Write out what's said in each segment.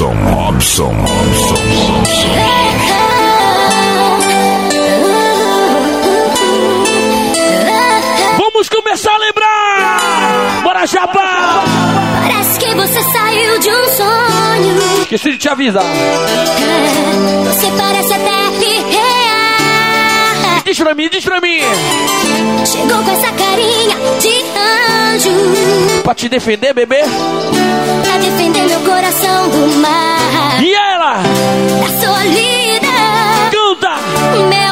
Robson, Robson, Robson. Vamos começar a lembrar! Bora, Japa! Parece que você saiu de um sonho. Esqueci de te avisar. Você parece até irreal. Diz pra mim, diz pra mim. Chegou com essa carinha de anjo. Pra te defender, bebê. Pra defender meu coração do mar. E ela? Da solidão. Canta! Meu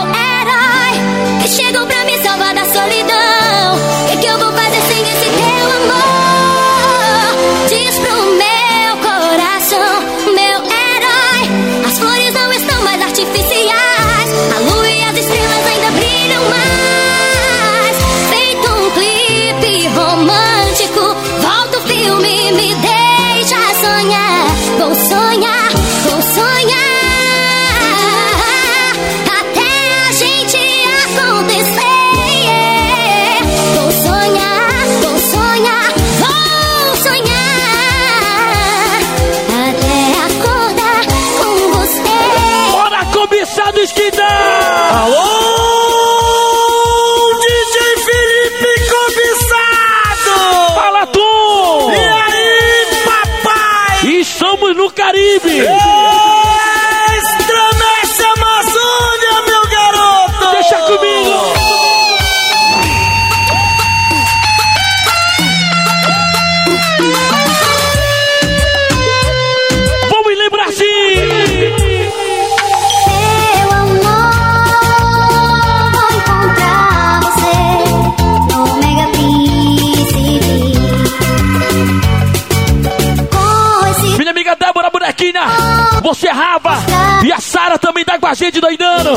com a gente doidando.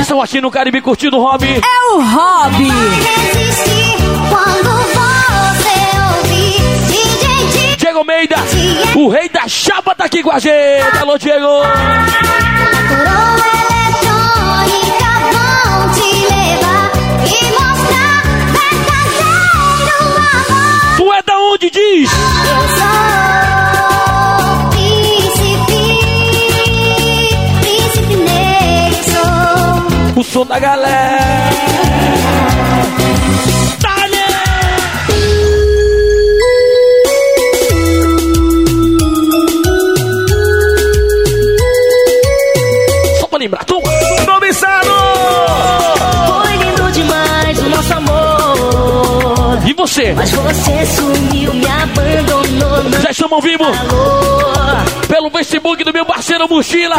Estão aqui no Caribe curtindo o hobby. É o DJ Diego Almeida, o rei da chapa tá aqui com a gente. Alô, Diego! Som da galera. Dale! Só pra lembrar, toma! Cobiçado! Foi lindo demais o nosso amor. E você? Mas você sumiu, me abandonou. Já estamos ao vivo pelo Facebook do meu parceiro Mochila,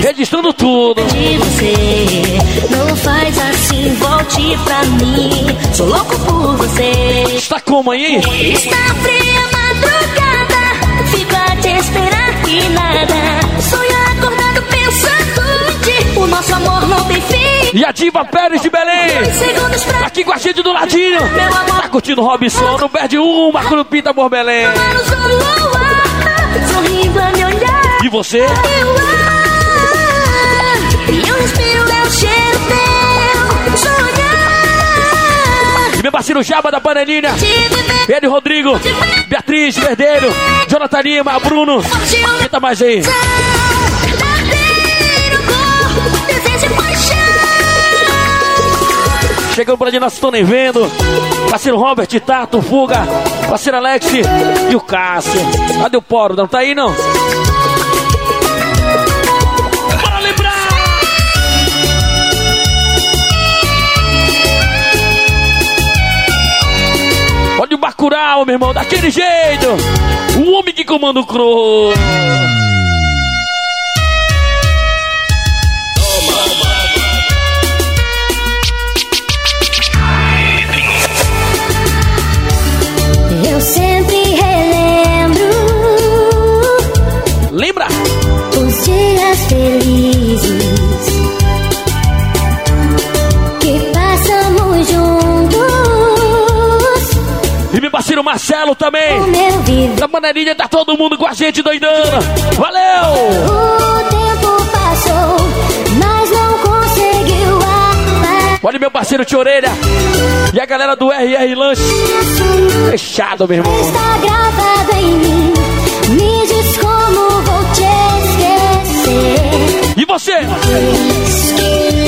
registrando tudo. de você. Não faz assim, volte pra mim. Sou louco por você. Está como aí? Está fria madrugada. Fico a te esperar e nada. Sonho acordado pensando em ti. O nosso amor não tem fim. E a Diva Pérez de Belém, pra aqui com a gente do ladinho. amor. Tá curtindo Robson, não perde uma, pinta por Belém. E você? E meu parceiro Jaba da Panelinha, ele, Rodrigo, Beatriz, Verdelho, Jonathan Lima, Bruno. Quem tá mais aí? Chegando por ali, nós estamos nem vendo. Parceiro Robert, Tato, Fuga, parceiro Alex e o Cássio. Cadê o Poro? Não tá aí, não? Olha o Bacurau, meu irmão, daquele jeito. O homem que comanda o Cro. Marcelo também. Na maneirinha tá todo mundo com a gente doidando. Valeu! O tempo passou, mas não conseguiu apagar. Olha meu parceiro de orelha e a galera do RR Lanche. Fechado, meu irmão. Está gravado em mim. Me diz como vou te esquecer. E você? Esquecer.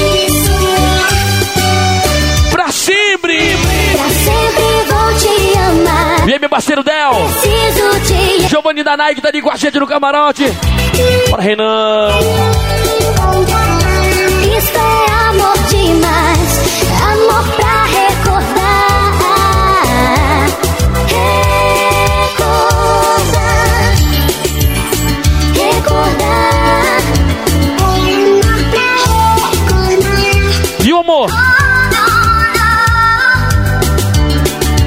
Amar. E aí, meu parceiro Del. Preciso te Giovanni da Nike tá ali com a gente no camarote. Bora, Renan. Isto é amor demais, amor pra recordar. Recordar, recordar. E o amor?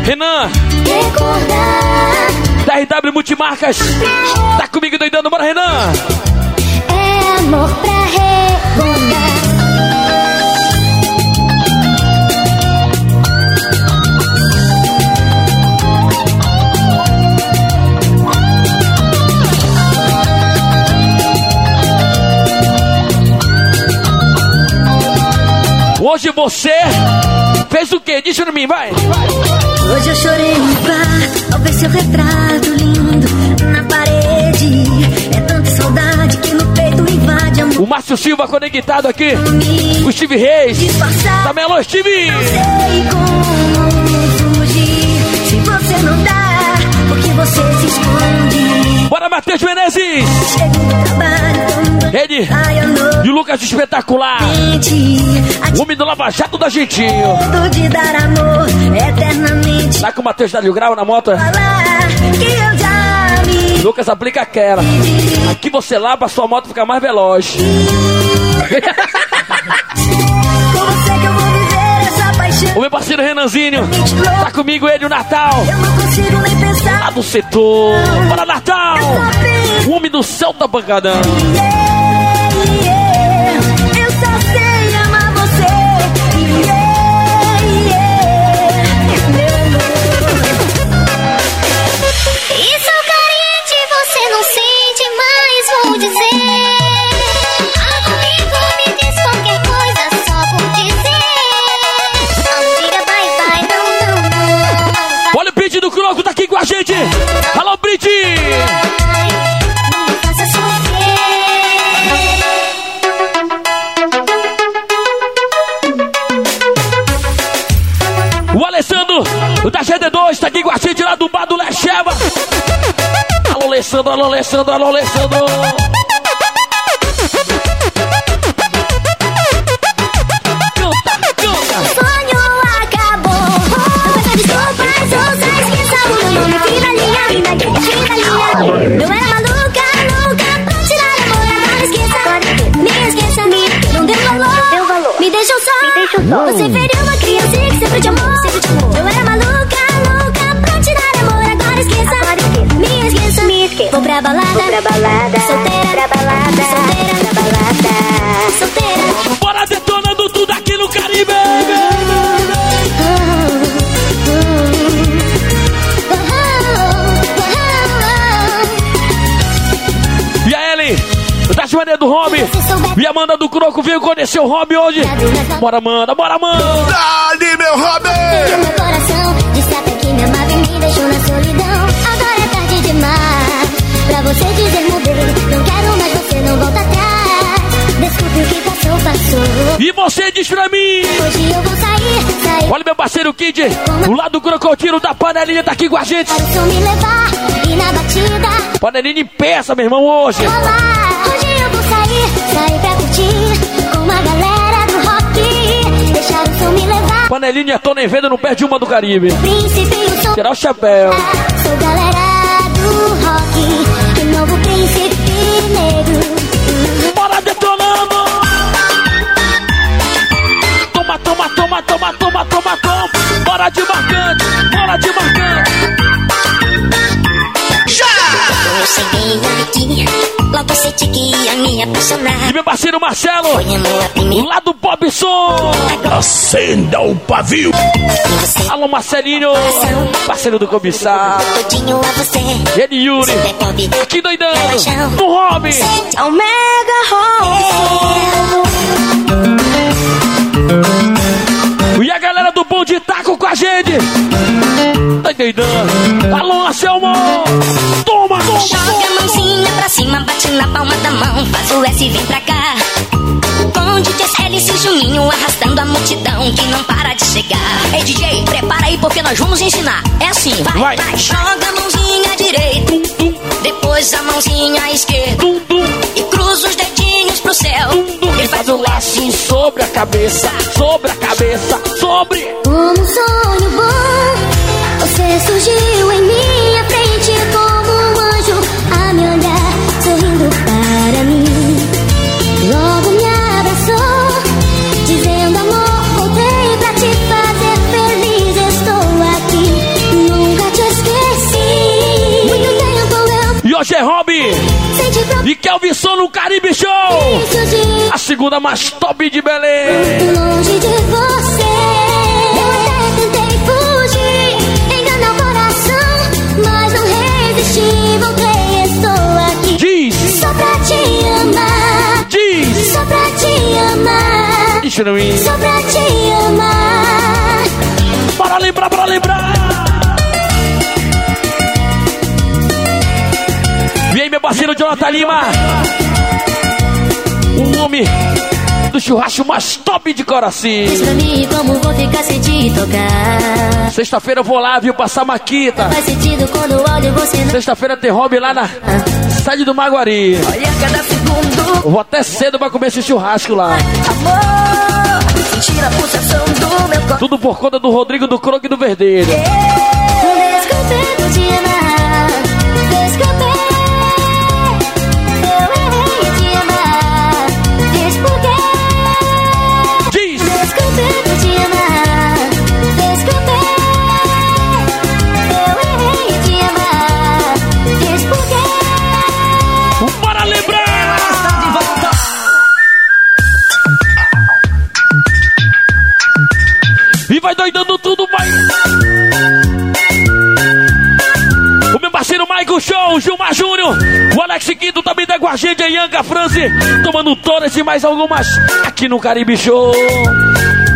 Renan, Recordar da RW Multimarcas. Tá comigo doidando, bora, Renan. é amor pra recordar. Hoje você fez o quê? Diz pra mim, vai. Hoje eu chorei no bar ao ver seu retrato lindo na parede. É tanta saudade que no peito invade a O Márcio Silva conectado aqui. O Steve Reis. disfarçar. Também alô, Steve. Sei como fugir se você não dá, porque você se esconde. Bora, Matheus Menezes. Chego no trabalho, Ele e Lucas Espetacular. homem do Lava Jato da Gentinho. de dar amor eternamente. Tá com o Matheus Dálio Grau na moto? Me Lucas aplica aquela. Aqui você lava, sua moto fica mais veloz. O meu parceiro Renanzinho. Tá comigo ele, o Natal. Lá do setor. Bora, Natal. O homem do céu tá pancadão. Do bar do Lecheva. Alô, Alessandro, alô, Alessandro, alô, Alessandro. Pra balada, vou pra balada, solteira, pra balada, solteira, pra balada, solteira. Bora detonando tudo aqui no Caribe. E a Ellen, da Joaninha do Hobby. E a Amanda do Croco veio conhecer o Hobby hoje. Bora, Amanda, bora, Amanda. Dali, meu Robin! meu coração até que me amava e me deixou na solidão. Você dizer mudei. Não quero mais você, não volta atrás. Desculpe o que passou, passou. E você diz pra mim. Hoje eu vou sair, sair. Olha meu parceiro Kid, o lado do crocodilo da panelinha tá aqui com a gente. Para o som me levar e na batida Panelinha em peça, meu irmão, hoje. rolar. Hoje eu vou sair, sair pra curtir com uma galera do rock. Deixar o som me levar. Panelinha, tô nem vendo, não perde uma do Caribe. Príncipe e o som. Tirar o chapéu. Sou galera do rock, toma, toma, toma, toma, toma! Bora de marcante, bora de marcante! Eu cheguei aqui, logo senti que ia me apaixonar. E meu parceiro Marcelo, Foi amor à o primeira lado Bobson! Acenda o pavio! Alô Marcelinho, parceiro do cobiçar. Todinho a você. Ele e Yuri, Super pop. aqui doidando, no hobby. É o Mega E a galera do Bom de Taco com a gente. Tá doidando. Alô, Anselmo. Toma, toma, Joga a toma. mãozinha pra cima, bate na palma da mão. Faz o S e vem pra cá. MC Juninho arrastando a multidão que não para de chegar. Ei DJ, prepara aí porque nós vamos ensinar. É assim, vai, Vai. vai. Joga a mãozinha direita, depois a mãozinha esquerda e cruza os dedinhos pro céu. Ele Faz um laço sobre a cabeça, sobre a cabeça, sobre. Como um sonho bom, você surgiu em minha frente como um anjo a me olhar, sorrindo para mim. Logo me abraçou, dizendo amor, voltei pra te fazer feliz. Estou aqui, nunca te esqueci. Muito tempo eu E hoje é Robin e Kelvin Som no Caribe Show. de A segunda mais top de Belém. Muito longe de você. Eu até tentei fugir, enganar o coração, mas não resisti. Voltei, estou aqui. Diz, Só pra te amar, diz. só pra te amar, ir. só pra te amar. Bora lembrar, bora lembrar. Parceiro Jonathan Lima. O homem do churrasco mais top de Coraci. Diz pra mim como vou ficar sem te tocar. Sexta-feira eu vou lá, viu, passar maquita. Faz sentido quando olho você não. Sexta-feira tem hobby lá na sede do Maguari. Olha cada segundo, Eu vou até cedo pra comer esse churrasco lá. amor. Sentir a pulsação do meu corpo. Tudo por conta do Rodrigo do Croque do por Show, Gilmar Júnior, o Alex Quinto também tá com a gente, a Yanka France, tomando todas e mais algumas aqui no Caribe Show.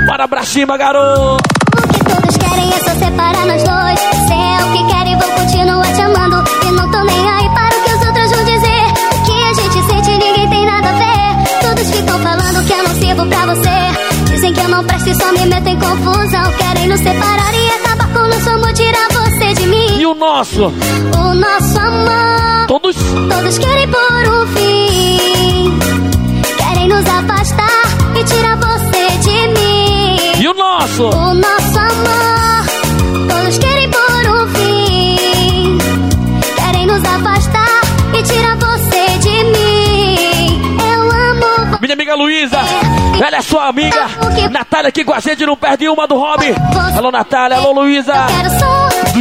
Bora pra cima, garoto! O que todos querem é só separar nós dois. Se é o que querem, vou continuar te amando. E não tô nem aí para o que os outros vão dizer. O que a gente sente, ninguém tem nada a ver. Todos ficam falando que eu não sirvo pra você. Dizem que eu não presto e só me meto em confusão. Querem nos separar e acabar com o nosso amor, tirar você de mim. E o nosso? O nosso amor. Todos Todos querem por um fim. Querem nos afastar e tirar você de mim. E o nosso? O nosso amor, todos querem por um fim. Querem nos afastar e tirar você de mim. Eu amo você. Minha amiga Luísa, ela é sua amiga. Natália aqui com a gente, não perde uma do Robin. Alô, Natália, alô, Luísa.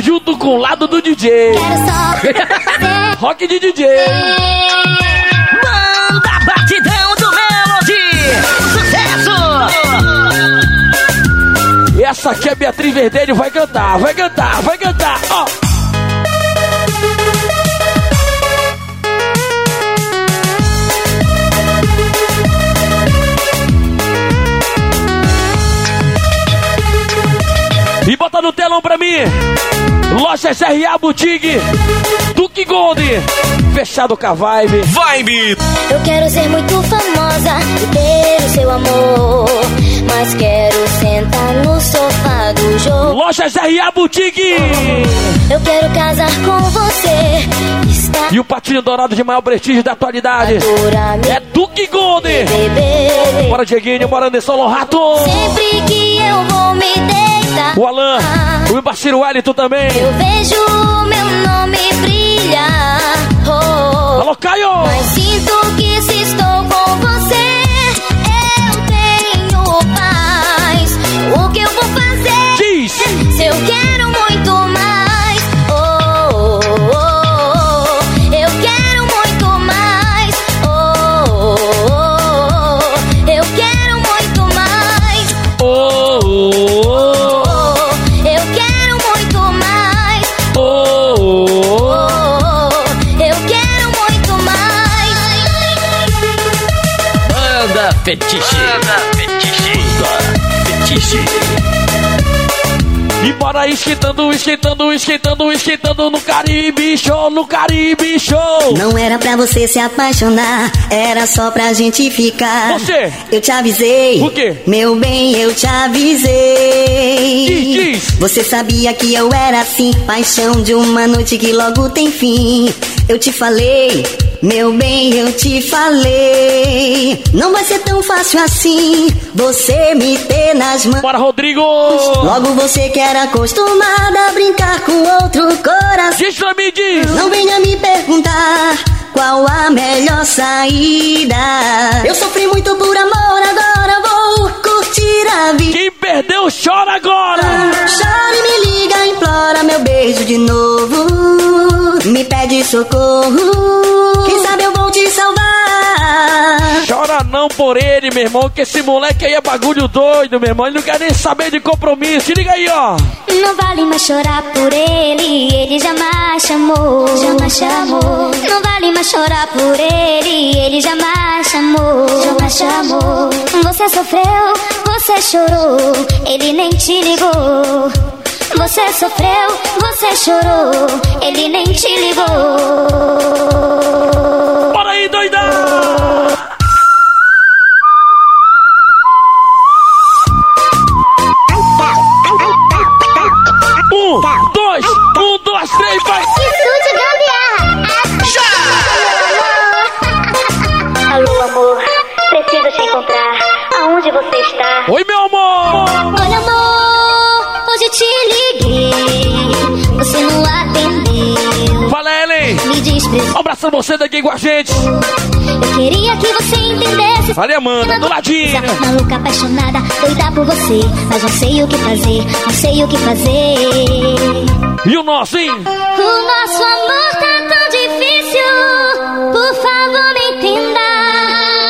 Junto com o lado do DJ. Rock de DJ. Manda batidão do Melody! Sucesso! E essa aqui é Beatriz Verdelho, vai cantar, vai cantar, vai cantar. Ó. E no telão pra mim. Loja SRA Boutique. Duque Gold. Fechado com a vibe. Vibe! Eu quero ser muito famosa e ter o seu amor. Mas quero sentar no sofá do jogo. Loja SRA Boutique. Eu quero casar com você. Estar E o patinho dourado de maior prestígio da atualidade. É Duque Gold. Bora, Dieguinho, bora, Anderson Lorato. Sempre que eu vou me deitar, O Alan, o meu parceiro Wellington também. eu vejo meu nome brilhar. Oh, Alô, Caio. mas sinto que se estou com você, eu tenho paz. O que eu vou fazer? Diz. Se eu quero fetiche! Fetiche! Fetiche! E bora esquentando, esquentando, esquentando, esquentando no Caribe Show, no Caribe Show. Não era pra você se apaixonar, era só pra gente ficar. Você. Eu te avisei. O quê? Meu bem, eu te avisei. Diz, diz. Você sabia que eu era assim, paixão de uma noite que logo tem fim. Eu te falei, meu bem, eu te falei. Não vai ser tão fácil assim, você me ter nas mãos. Bora, Rodrigo. Logo você que era acostumada a brincar com outro coração. Diz pra mim, diz. Não venha me perguntar qual a melhor saída. Eu sofri muito por amor, agora vou curtir a vida. Quem perdeu, chora agora. Chora e me liga, implora meu beijo de novo. Me pede socorro. Quem sabe eu vou te salvar. Chora não por ele, meu irmão, que esse moleque aí é bagulho doido, meu irmão. Ele não quer nem saber de compromisso. Se liga aí, ó. Não vale mais chorar por ele, ele jamais chamou. Jamais chamou. Não vale mais chorar por ele, ele jamais chamou. Jamais chamou. Você sofreu, você chorou, ele nem te ligou. Você sofreu, você chorou, ele nem te ligou. Bora aí, doida. Um, dois, um, dois, três, vai. Estúdio Gambiarra! Alô, amor, preciso te encontrar. Aonde você está? Oi, meu amor. Olha, amor. Você não atendeu. Fala, Ellen. Me. Um pra você daqui com a gente. Eu queria que você entendesse. Valeu, Amanda, do ladinho. Maluca, apaixonada, doida por você. Mas não sei o que fazer, não sei o que fazer. E o nosso, hein? O nosso amor tá tão difícil. Por favor, me entenda.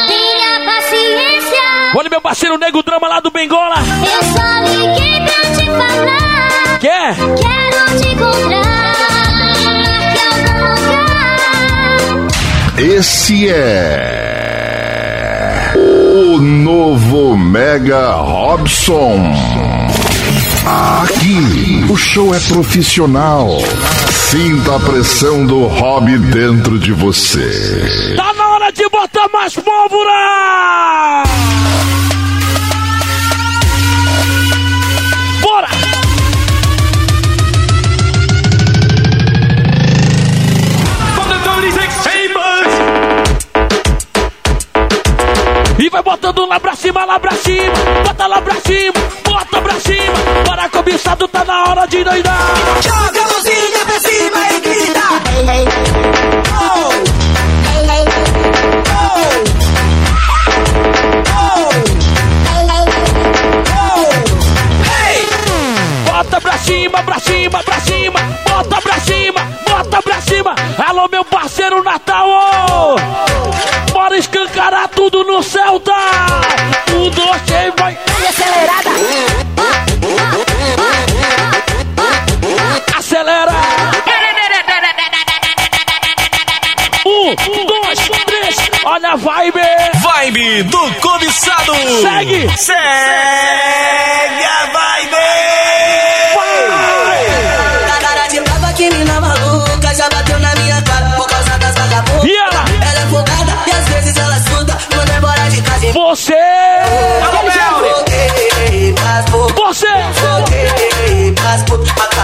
Tenha paciência. Olha, meu parceiro Nego Drama lá do Bengola. Eu só liguei. Quer? Quero te encontrar. Em algum lugar. Esse é o novo Mega Robson. Aqui, o show é profissional. Sinta a pressão do hobby dentro de você. Tá na hora de botar mais pólvora! Botando lá pra cima, lá pra cima, bota lá pra cima, bota pra cima. Bora cobiçado, tá na hora de doidar. Joga a mãozinha pra cima e grita. Oh. Bota pra cima, pra cima, pra cima, bota pra cima, bota pra cima. Alô, meu parceiro Natal! Bora escancarar Celta! Um, dois, três, vai! Acelerada. Acelera! Um, dois, três, olha a vibe! Vibe do cobiçado. Segue! Segue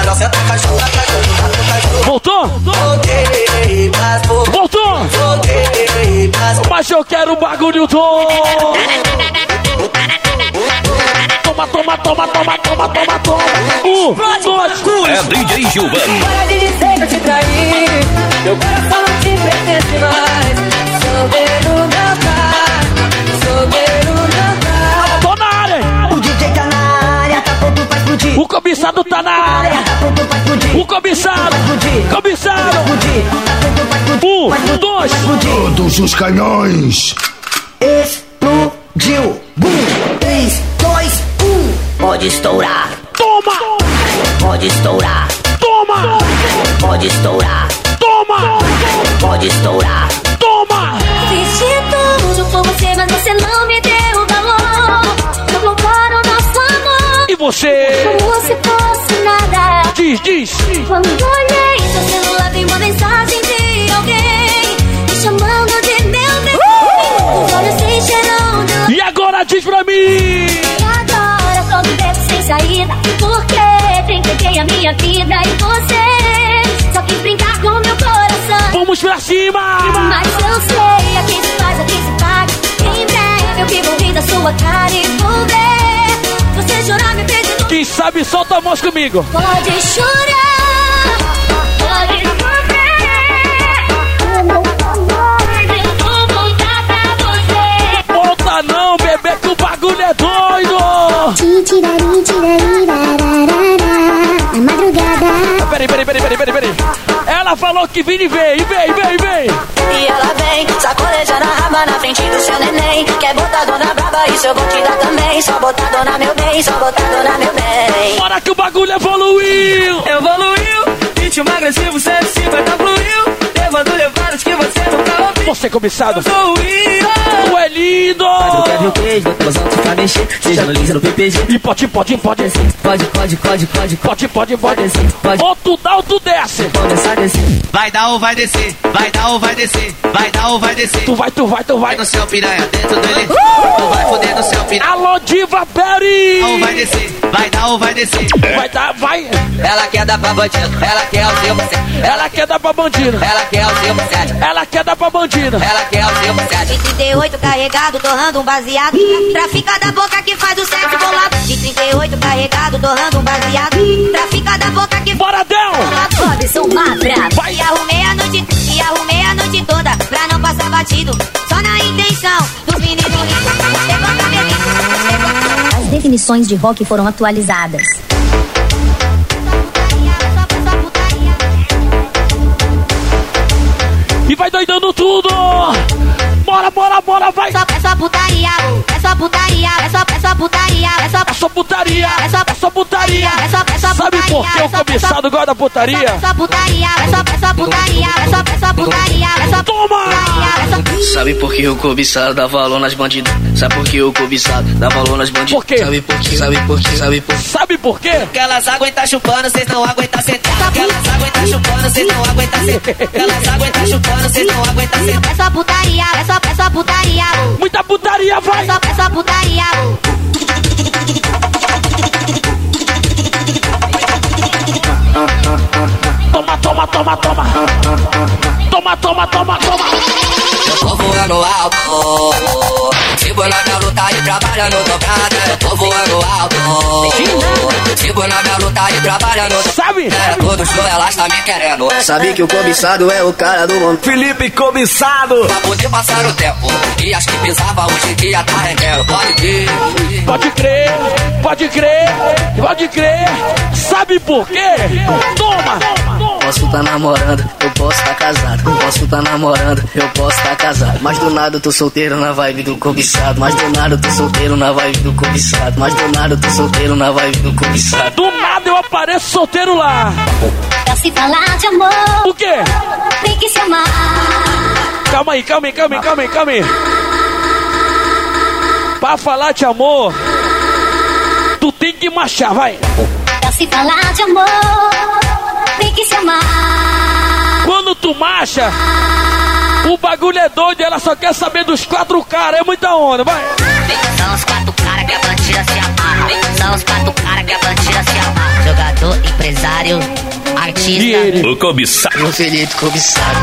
cachorro, cachorro. Voltou? Voltei Voltou! voltei putas. Mas eu quero o bagulho todo! Toma, toma, toma, toma, toma, toma, toma! Um, dois, É DJ Gilvan. Para de dizer que eu te traí Meu coração não te pertence mais Solteiro não tá O cobiçado tá na área! O cobiçado! Cobiçado! Um, dois. Todos os canhões. Explodiu Bum, 3, 2, 1 Pode estourar, Toma! pode estourar Toma! Pode estourar, Toma! pode estourar Toma! Fiz de tudo por você, mas você não me deu E você? Como se fosse diz, diz. Quando olhei seu celular, vi uma mensagem de alguém me chamando de meu bem. Os olhos se encheram de E agora diz pra mim. E agora só me beco sem saída Porque entreguei a minha vida e você Só quis brincar com meu coração Vamos pra cima. Mas eu sei, aqui se faz, aqui se paga Em breve eu que vou rir da sua cara e vou ver Você chorar me pedindo Quem sabe solta a voz comigo. Pode chorar Pode sofrer Eu vou voltar pra você Volta não, bebê, que o bagulho é doido. Na madrugada Peraí, peraí, peraí, peraí, peraí, peraí. Ela falou que vem e vem, vem, vem, vem. E ela vem, sacolejando a raba na frente do seu neném. Quer botar dona braba, isso eu vou te dar também. Só botar dona meu bem, só botar dona meu bem. Bora que o bagulho evoluiu. Evoluiu, ritmo agressivo 150 fluiu. Levando levadas que você nunca ouviu. Você, cobiçado, Eu sou o é lindo. Mas eu quero o queijo, alto pra mexer. Seja no Lins ou no PPG. E pode, pode, pode. Pode, pode, pode, pode, Pode, pode, pode. Pode. Ou tu dá ou tu desce. Vai dar ou vai descer, vai dar ou vai descer, vai dar ou vai descer. Tu vai, tu vai, tu vai. Vai no céu piranha, dentro do ele. Tu vai foder no céu piranha. Alô, Diva Ou Perry. vai descer, vai dar ou vai descer. Vai dar, vai. Ela quer dar pra bandido, ela quer o seu. Ela quer dar pra bandido. Ela quer o seu. Ela quer dar pra bandido. Ela quer o seu sete. De 38 carregado, torrando um baseado. Trafica da boca que faz o sexo bolado. De 38 carregado, torrando um baseado. Trafica da boca que Bora, Del. Robson Vai. E arrumei a noite, e arrumei a noite toda pra não passar batido. Só na intenção dos meninos ricos. Levanta As definições de rock foram atualizadas Vai doidando tudo. Bora, bora, bora, vai. É só, é só putaria, é só putaria, é só, é só putaria, é só, É só putaria. É só- É só putaria. é só, é só Sabe putaria, por que é o é cobiçado gosta da putaria? É só putaria, é só, é só putaria, é só, é só putaria, é só Toma! putaria, é só Sabe por que o cobiçado dá valor nas bandidas? Sabe por que o cobiçado dá valor nas bandidas? Por quê? Sabe por quê? Sabe por quê? Sabe por quê? Sabe por quê? Que elas aguentam chupando, cês não aguentam sentar. Que elas aguentam chupando, cês não aguentam sentar. Elas aguentam chupando, cês não aguentam sentar. É só putaria, é só, é só putaria, Muita putaria, é vai! só, é só putaria. Toma, toma, toma, toma! Toma, toma, toma, toma! Eu tô voando alto. Tipo na minha luta e trabalhando dobrada. Eu tô voando alto. Tipo na minha luta e trabalhando Sabe? dobrada. Todo show elas tá me querendo. Sabe que o cobiçado é o cara do momento. Felipe Cobiçado. Pra poder passar o tempo. E as que pisava hoje em dia tá rendendo. Pode ir. Pode crer, pode crer, pode crer. Sabe por quê? Toma! Posso tá namorando, eu posso tá casado. Posso tá namorando, eu posso tá casado. Mas do nada eu tô solteiro na vibe do cobiçado. Mas do nada eu tô solteiro na vibe do cobiçado. Mas do nada eu tô solteiro na vibe do cobiçado. Do nada eu apareço solteiro lá. Pra se falar de amor O quê? Tem que se amar Calma aí, calma aí, calma aí, calma aí, calma aí. Pra falar de amor, tu tem que marchar, vai. Pra se falar de amor Quando tu marcha, o bagulho é doido, ela só quer saber dos quatro caras, é muita onda, vai. São os quatro caras que a bandida se amarra. São os quatro caras que a bandida se amarra. Jogador, empresário, E artista. ele? O cobiçado. E o Felipe cobiçado.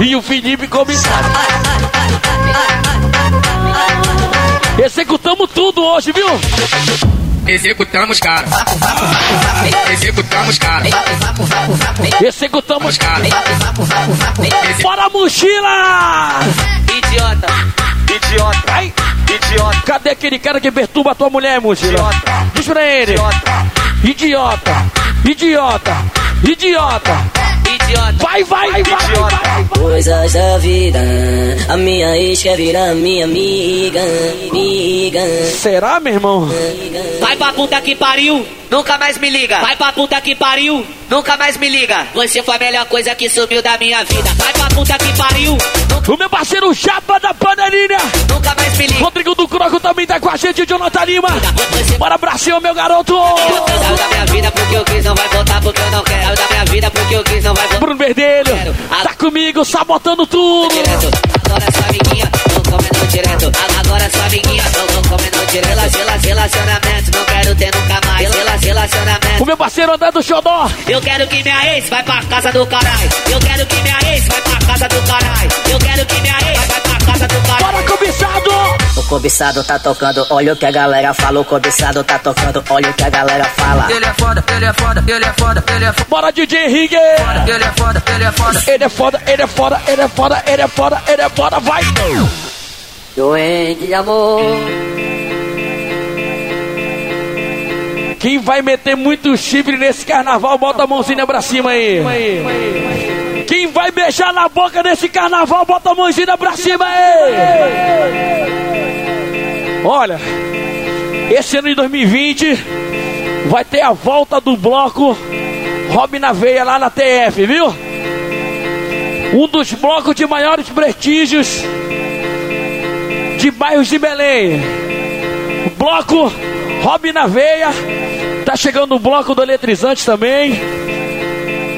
E o Felipe comissário. Executamos tudo hoje, viu? Executamos, cara. Executamos, cara. Executamos. Cara. Bora mochila! Idiota. Idiota. Ai, Idiota. cadê aquele cara que perturba a tua mulher, mochila? Idiota. Diz pra ele. Idiota. Idiota. Idiota. Idiota. Vai, vai, vai, vai, vai. Coisas da vida. A minha ex quer virar minha amiga, amiga. Será, meu irmão? Vai pra puta que pariu, nunca mais me liga. Vai pra puta que pariu, nunca mais me liga. Você foi a melhor coisa que sumiu da minha vida. Vai pra puta que pariu, O meu parceiro Japa da Panelinha. nunca mais me liga. Rodrigo do Croco também tá com a gente, Jonathan Lima. Bora pra cima, meu garoto. Saiu da minha vida porque eu quis, não vai voltar porque eu não quero. Saiu da minha vida porque eu quis, não vai voltar. Bruno Verdelho, tá comigo, sabotando tudo. Agora sua amiguinha, tô comendo direto. Agora sua amiguinha, tô, tô comendo direto. Rela- rela- Relacionamento, não quero ter nunca mais. Rela- Relacionamento. O meu parceiro André do Xodó. Eu quero que minha ex vai pra casa do caralho. Eu quero que minha ex vai pra casa do caralho. Eu quero que minha ex vai pra casa do caralho. Bora, cobiçado. O cobiçado tá tocando, olha o que a galera fala. O cobiçado tá tocando, olha o que a galera fala. Ele é foda, ele é foda, ele é foda, ele é foda. Bora, DJ Henrique. Ele é foda, ele é foda. Ele é foda, ele é foda, ele é foda, ele é foda, ele é foda, vai. Doente de amor. Quem vai meter muito chifre nesse carnaval, bota a mãozinha pra cima aí. Quem vai beijar na boca nesse carnaval, bota a mãozinha pra cima aí. Olha, esse ano de 2020 vai ter a volta do bloco Rob na Veia lá na TF, viu? Um dos blocos de maiores prestígios de bairros de Belém. O bloco Rob na Veia. Tá chegando o bloco do Eletrizante também.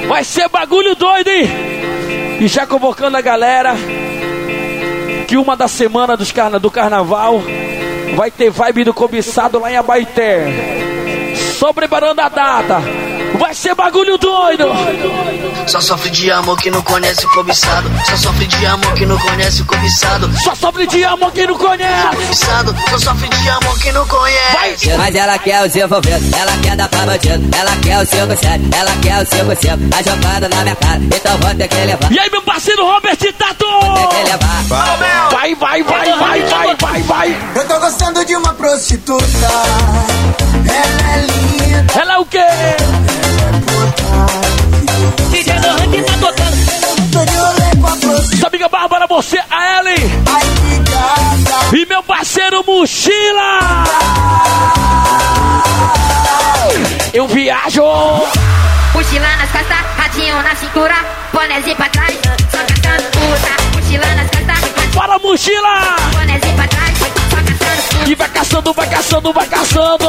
Vai ser bagulho doido, hein? E já convocando a galera que uma da semana dos carna, do carnaval vai ter vibe do cobiçado lá em Abaité. Só preparando a data. Vai ser bagulho doido. Só sofre de amor que não conhece o cobiçado. Só sofre de amor que não conhece o cobiçado. Só sofre de amor quem não conhece. Cobiçado, só sofre de amor que não conhece. Mas ela quer os envolvidos, ela quer dar pra bandido, ela quer o 57, ela quer o 55, tá jogando na minha cara, então vou ter que levar. E aí, meu parceiro Robert Tato? Tem que levar. Vai, vai, vai, vai, vai, vai, vai. Eu tô gostando de uma prostituta. Ela é linda. Ela é o quê? DJ do ranking tá tocando. Tô de rolê com a prostituta. Sua amiga Bárbara, você, a Ellen. Que. E meu parceiro Mochila. Eu viajo. Mochila nas costas, ratinho na cintura, bonézinho pra trás, só caçando puta. Mochila nas costas, Bora, Mochila. bonézinho pra trás, só caçando puta. E vai caçando, vai caçando, vai caçando.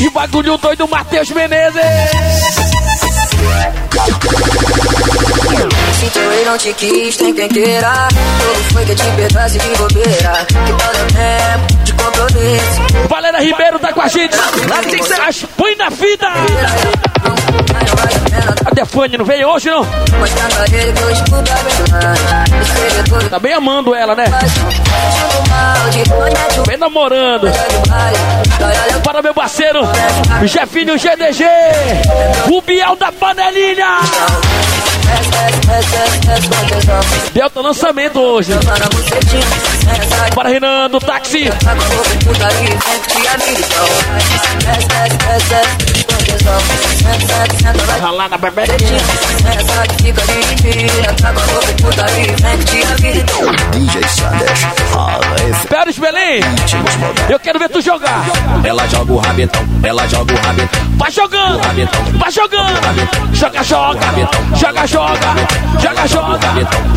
E bagulho doido, Matheus Menezes. Se teu rei não te quis, tem quem queira. Todo foi que te de bobeira. Que tal deu tempo de compromisso? Valéria Ribeiro tá com a gente. As põe na vale a Defane não veio hoje, não? Tá bem amando ela, né? Bem namorando. Para meu parceiro, Jefinho GDG. O Biel da panelinha. Delta lançamento hoje. Para Renan do táxi. Tá vem. Tá na bebê. Essa Belém. Eu quero ver tu jogar. Ela joga o rabetão, ela joga o rabetão. Vai jogando. Vai jogando. Joga, joga. Joga, joga. Joga, joga.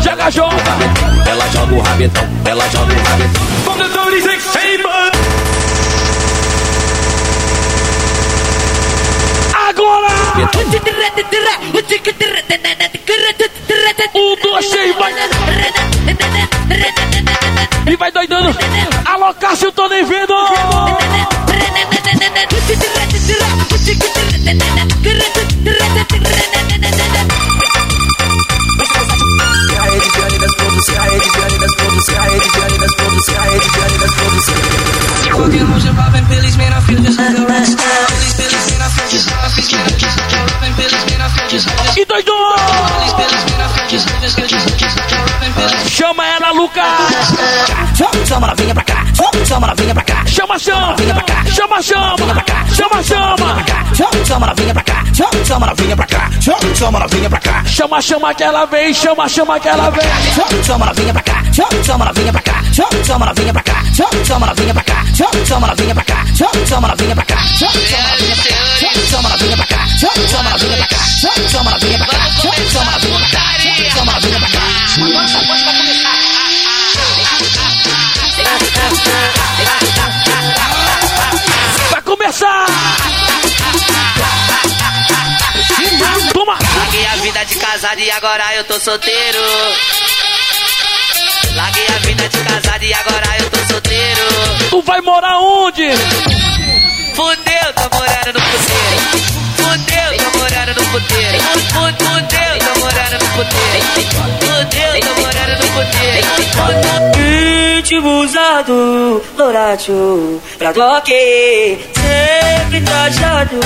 Joga, joga. Ela joga o rabetão, ela joga o rabetão. Um, dois, três, vai. E vai doidando. Alô, Cássio, tô nem vendo. E doidou. Chama ela, Lucas. Chama novinha pra cá, chama novinha pra cá. Chama, chama. Chama, chama. Chama, chama. Chama chama novinha pra cá, chama, chama novinha pra cá, chama, chama novinha pra cá. Chama, chama que ela vem, chama, chama que ela vem. Chama, chama novinha pra cá, chama, chama novinha pra cá, chama, chama novinha pra cá, chama, chama novinha pra cá, chama, chama novinha pra cá, chama, chama novinha pra cá, chama, chama novinha pra cá, chama novinha pra cá, chama, chama novinha pra cá, chama novinha pra cá, chama novinha pra cá, chama novinha pra cá. Vai começar! Toma! Larguei a vida de casado e agora eu tô solteiro. Larguei a vida de casado e agora eu tô solteiro. Tu vai morar onde? Fudeu, tô morando no puteiro. Fudeu, tô morando no puteiro. Fu- Fudeu, tô morando no puteiro. Fudeu, tô morando no puteiro. Ritmo usado, Loratio, pra toque, sempre trajado.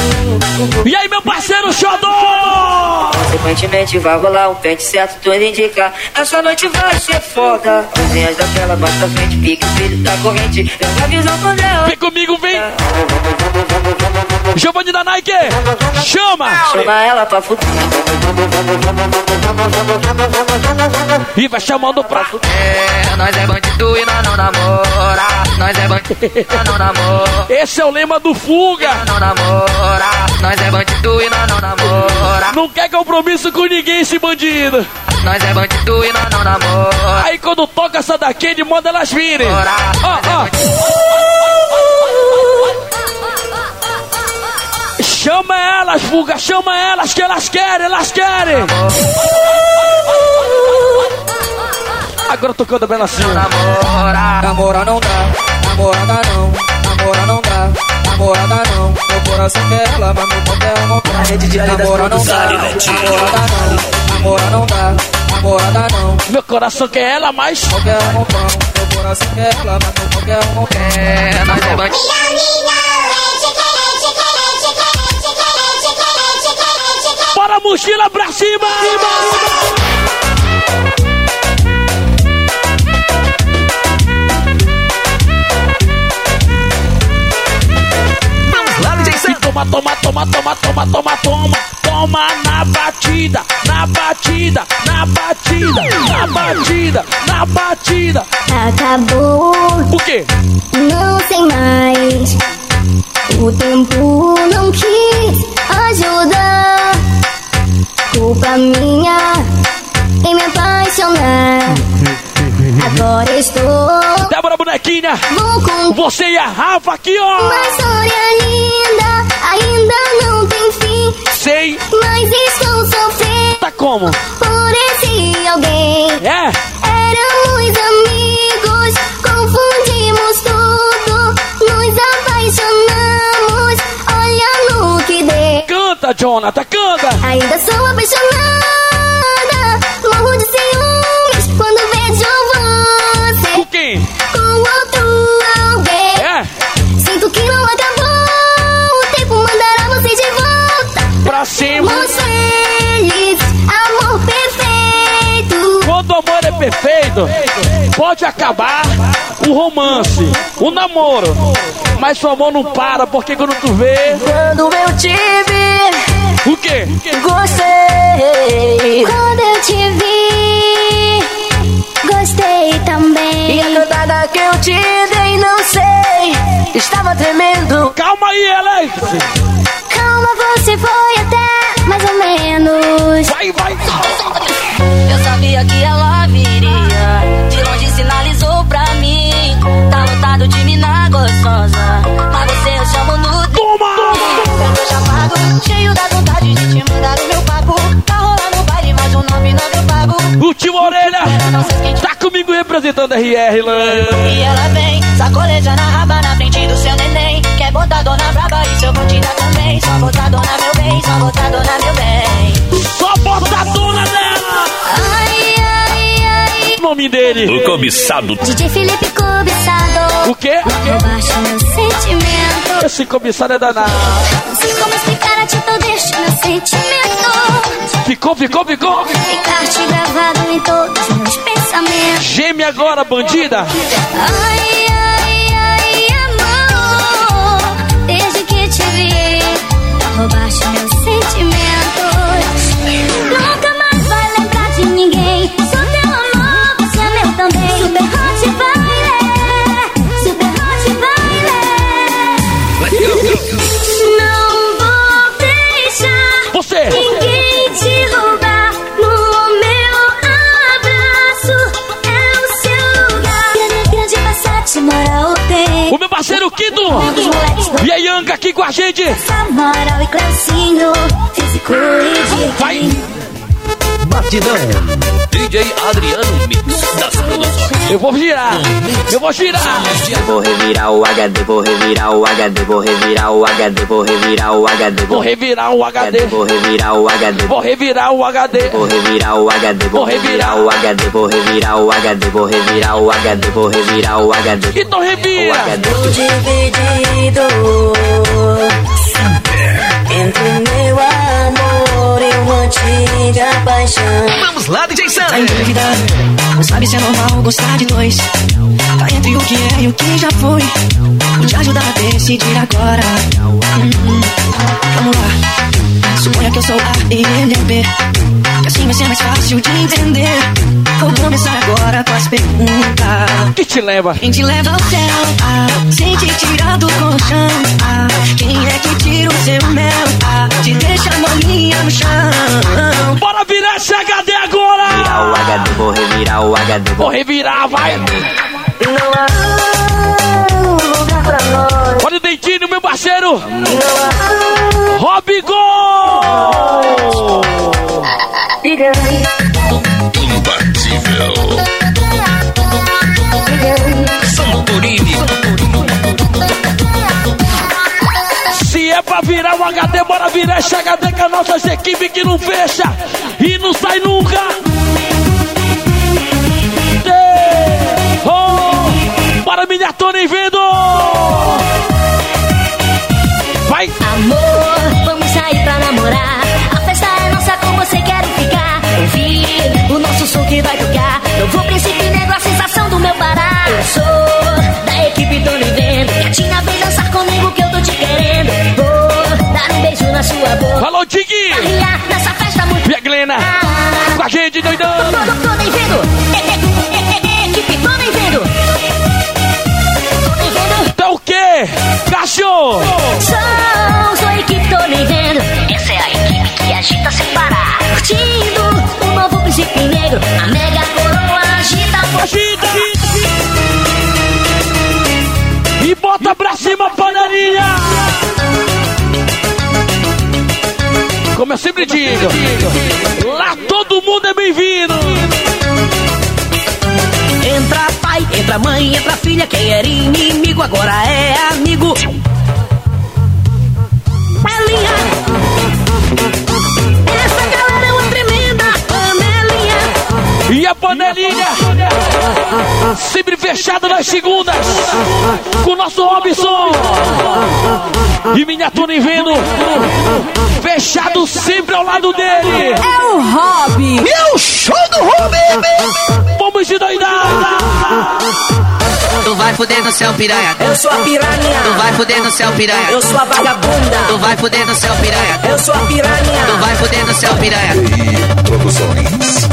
E aí, meu parceiro Xodó? Consequentemente vai rolar um pente certo, tudo indica. Essa noite vai ser foda. Cozinhas daquela mais pra frente, pique o filho da corrente. Pega a visão quando ela. Vem comigo, vem! Giovanni da Nike! Chama! Chama ela pra fuder. E vai chamando pra. É, nós é bandido e nós não namora. Nós é bandido e nós não namora. Esse é o lema do Fuga! Não namora. Nós é bandido e nós não namora. Não quer compromisso com ninguém, esse bandido! Nós é bandido e nós não namora. Aí quando toca essa daqui, ele manda elas virem! Ó, ó! Chama elas, Fuga! Chama elas que elas querem, elas querem! Agora tocando bem assim. Namora, namora não dá, namorada não, namora não dá, namorada não. Meu coração quer ela, mas meu papel não tá. Rede de Namora não dá, Produções, namorada não, namora não dá, namorada não. Meu coração quer ela, mas. Qualquer um não pão, meu coração quer ela, mas meu qualquer um não pão. É, nós é bandido. Mochila pra cima! Toma, toma, toma, toma, toma, toma, toma, toma na batida, na batida, na batida, na batida, na batida. Acabou, O quê? não sei mais. O tempo não quis ajudar. Culpa minha em me apaixonar. Agora estou Débora Bonequinha, vou com você e a Rafa aqui, ó. uma história linda. Ainda não tem fim, Sei, mas estou sofrendo tá como? por esse alguém. É? Éramos amigos, Canta, Jonathan, canta! Ainda sou apaixonada, morro de ciúmes quando vejo você Com quem? com outro alguém. É? Sinto que não acabou, o tempo mandará você de volta. Pra cima. Somos felizes, amor perfeito. Quando o amor é perfeito, pode acabar o romance, o namoro. Mas o amor não para, porque quando tu vê. Quando eu te vi, O quê? gostei. Quando eu te vi, gostei E também. a cantada que eu te dei, não sei, estava tremendo. Calma aí, Alex! Calma, você foi até mais ou menos. Vai, vai! Eu sabia que ela gostosa. Mas você eu chamo no Toma! Eu tô chapado, cheio da vontade de te mandar o meu papo. Tá rolando baile, mais um nove nove eu pago. Última orelha! Tá comigo representando a RR, Lan. E ela vem, sacolejando a raba na frente do seu neném. Quer botar dona braba e seu vou te dar também. Só botar dona meu bem, só botar dona meu bem. Só bota a dona dela! Ai, ai, ai. O nome dele? O cobiçado. DJ Felipe Cobiçado. O quê? Meu sentimento. Esse cobiçado é danado. Sei como explicar a atitude deste meu sentimento. Ficou, ficou, ficou? Ficar-te gravado em todos os meus pensamentos. Geme agora, bandida! Ai, ai, ai, amor. Desde que te vi, roubaste parceiro Kido. E a Yanga aqui com a gente. E e Vai. Batidão. DJ Adriano Mix das produções. Eu vou girar. Eu vou girar. Vou revirar o HD, vou revirar o HD, vou revirar o HD, vou revirar o HD, Vou revirar o HD. vou revirar o HD, Vou revirar o HD. vou revirar o HD, vou revirar o HD, vou revirar o HD, vou revirar o HD, vou revirar o HD. Então revira. Dividido entre meu e antiga paixão. Vamos lá, DJ Sam. Tá em dúvida, não sabe se é normal gostar de dois. Tá entre o que é e o que já foi. Vou te ajudar a decidir agora. Hum, vamos lá. Suponha que eu sou A e ele é B. Que assim vai ser mais fácil de entender. Vou começar agora com as perguntas. Que te leva? Quem te leva ao céu? Ah, sem te tirar do colchão. Ah, quem é que tira o seu mel? Ah, te deixa molinha no chão. Bora virar esse HD agora. Revirar o HD, vou revirar o HD, Vou revirar, vai. Não há lugar pra nós. Olha o dentinho, meu parceiro. Rob Gol. Diga aí, Imbatível. Santorini. Se é pra virar o HD, bora virar esse HD com a nossa equipe que não fecha e não sai nunca. Oh, Bora miniatura em vendo. Vai. Amor, vamos sair pra namorar. A festa é nossa, com você quero ficar. Ouvir o nosso som que vai tocar. Novo princípio e nego, a sensação do meu Pará. Eu sou da equipe, tô me vendo. Gatinha, vem dançar comigo que eu tô te querendo. Vou dar um beijo na sua boca. Alô, Tigui. Nessa festa muito. E a Glena. Com a gente, doidão. Como eu sempre digo, lá todo mundo é bem-vindo. Entra pai, entra mãe, entra filha. Quem era inimigo agora é amigo. Panelinha. Essa a panelinha sempre fechada nas segundas com o nosso Robson. E miniatura em vendo fechado sempre ao lado dele. É o Rob. E o show do Rob. Vamos de doidada. Tu vai fuder no céu, piranha. Eu sou a piranha. Tu vai fuder no céu, piranha. Eu sou a vagabunda. Tu vai fuder no céu, piranha. Eu sou a piranha. Tu vai fuder no céu, piranha. Produções.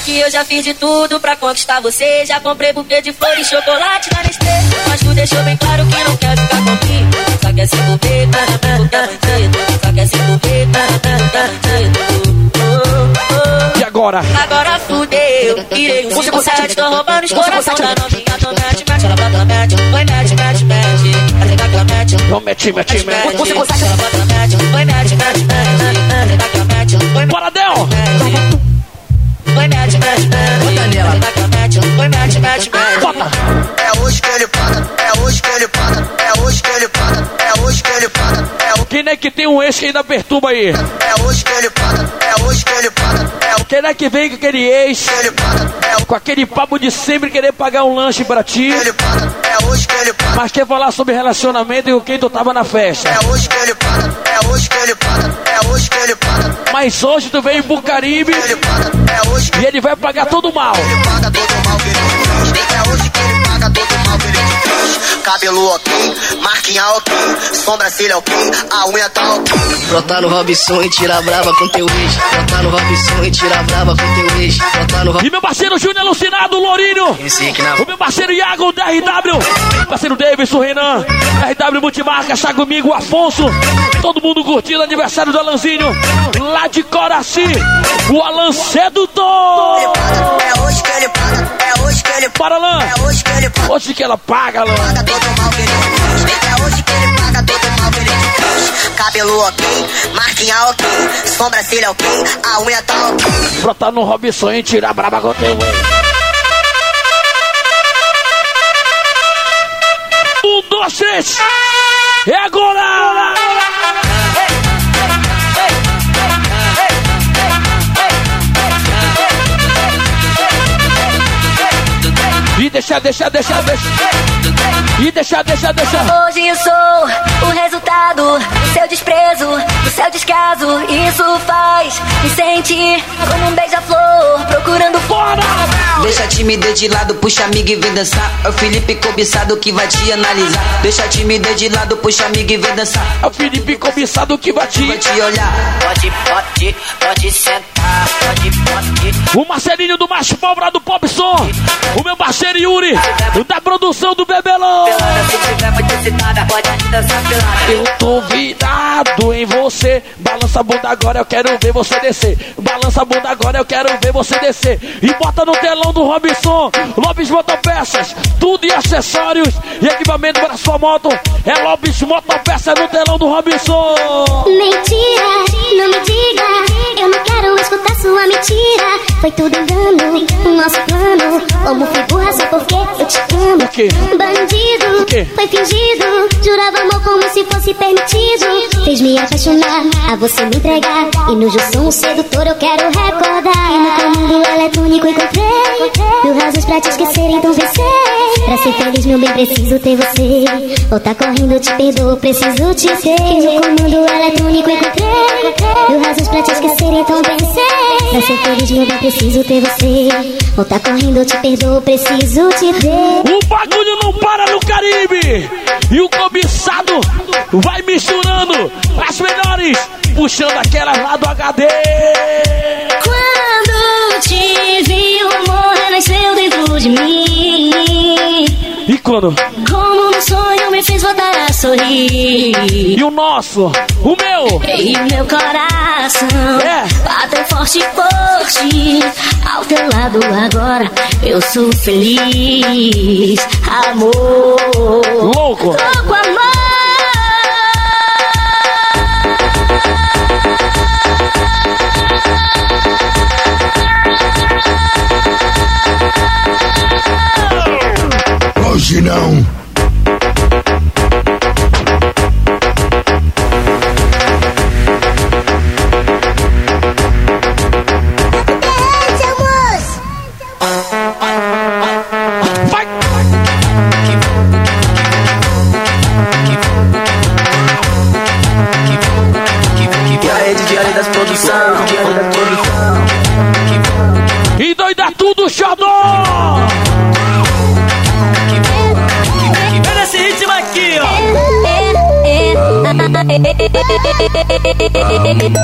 Aqui eu já fiz de tudo pra conquistar você. Já comprei buquê de flores, chocolate na Nestlé. Mas tu deixou bem claro que não quer ficar comigo. Só quer se envolver, tá, porque é bandido. Só quer se envolver, é bandido. Oh, oh. E agora? Agora fudeu, tirei um 57, tô roubando os coração da novinha, tô mete, mete, ela bota, mete, foi mete, mete, mete, até que ela mete, Não mete, mete, mete. você consegue, ela bota, ela mete, foi mete, mete, mete, até que ela mete, foi Bora, Del. Foi mete, mete, mete, até que ela mete, foi mete, mete, mete. É hoje que ele pata, é hoje que ele pata, é hoje que ele pata, Quem é que tem um ex que ainda perturba aí? É hoje que ele pata, é hoje que ele pata, é Quem é que vem com aquele ex? pata, é Com aquele papo de sempre querer pagar um lanche pra ti? pata, é hoje que ele pata, Mas quer falar sobre relacionamento e com quem tu tava na festa? é hoje que ele pata, é hoje que ele pata, é hoje que ele pata, Mas hoje tu veio pro Caribe ele pata, é hoje que e ele vai pagar todo mal. ele paga todo o mal que ele te fez. É hoje que ele paga todo o mal que ele te fez. Cabelo ok, marquinha ok, sobrancelha ok, a unha tá ok. Brotar no Robson e tirar brava com teu ex. Brotar no Robson e tirar brava com teu ex. Brotar no E meu parceiro Júnior Alucinado, Lourinho. O meu parceiro Iago da RW. Parceiro Davidson, Renan. RW Multimarca, está comigo, Afonso. Todo mundo curtindo o aniversário do Alanzinho. Lá de Coraci. O Alan Sedutor. É hoje que ele paga, é hoje para, Lã! É hoje que ele paga. Hoje que ela paga, Lã! É hoje que ele paga todo mal que ele fez. Cabelo ok, marquinha ok, sobrancelha ok, a unha tá ok. Brotar tá no Robson e tirar braba com o teu Um, dois, três. É agora! E deixa, deixa, deixa, deixa. E deixa, deixa, deixa. Hoje eu sou o resultado do seu desprezo, do seu descaso. Isso faz me sentir como um beija-flor procurando fora. Deixa a timidez de lado, puxa amigo e vem dançar. É o Felipe cobiçado que vai te analisar. Deixa a timidez de lado, puxa amigo e vem dançar. É o Felipe cobiçado que vai te, vai te olhar. Pode, pode, pode sentar, pode, pode. O Marcelinho do mais pobre do Pop Som. O meu parceiro Yuri, da produção do Bebelão. Se tiver muito excitada, pode dançar pelada. Eu tô virado em você. Balança a bunda agora, eu quero ver você descer. Balança a bunda agora, eu quero ver você descer. E bota no telão do Robson. Lobis Motopeças, tudo e acessórios e equipamento para sua moto. É Lobis Motopeças no telão do Robson. Mentira, não me diga. Eu não quero escutar sua mentira. Foi tudo engano, o nosso plano. Como fui burra só porque eu te amo. O O quê? foi fingido. Jurava amor como se fosse permitido. Fez me apaixonar, a você me entregar. E no Ju sou um sedutor, eu quero recordar. E no comando eletrônico encontrei mil razões pra te esquecer, então pensei. Pra ser feliz, meu bem, preciso ter você. Ou tá correndo, te perdoo, preciso te ter. E no comando eletrônico encontrei mil razões pra te esquecer, então pensei. Pra ser feliz, meu bem, preciso ter você. Ou tá correndo, eu te perdoo, preciso te ter. O bagulho não para no Caribe. E o cobiçado vai misturando as melhores, puxando aquelas lá do HD. Quando te vi, o amor renasceu dentro de mim. E quando? Como um sonho me fez voltar a sorrir. E o nosso, o meu. E meu coração É. bateu forte forte Ao teu lado agora eu sou feliz Amor Louco. Louco amor Hoje não. De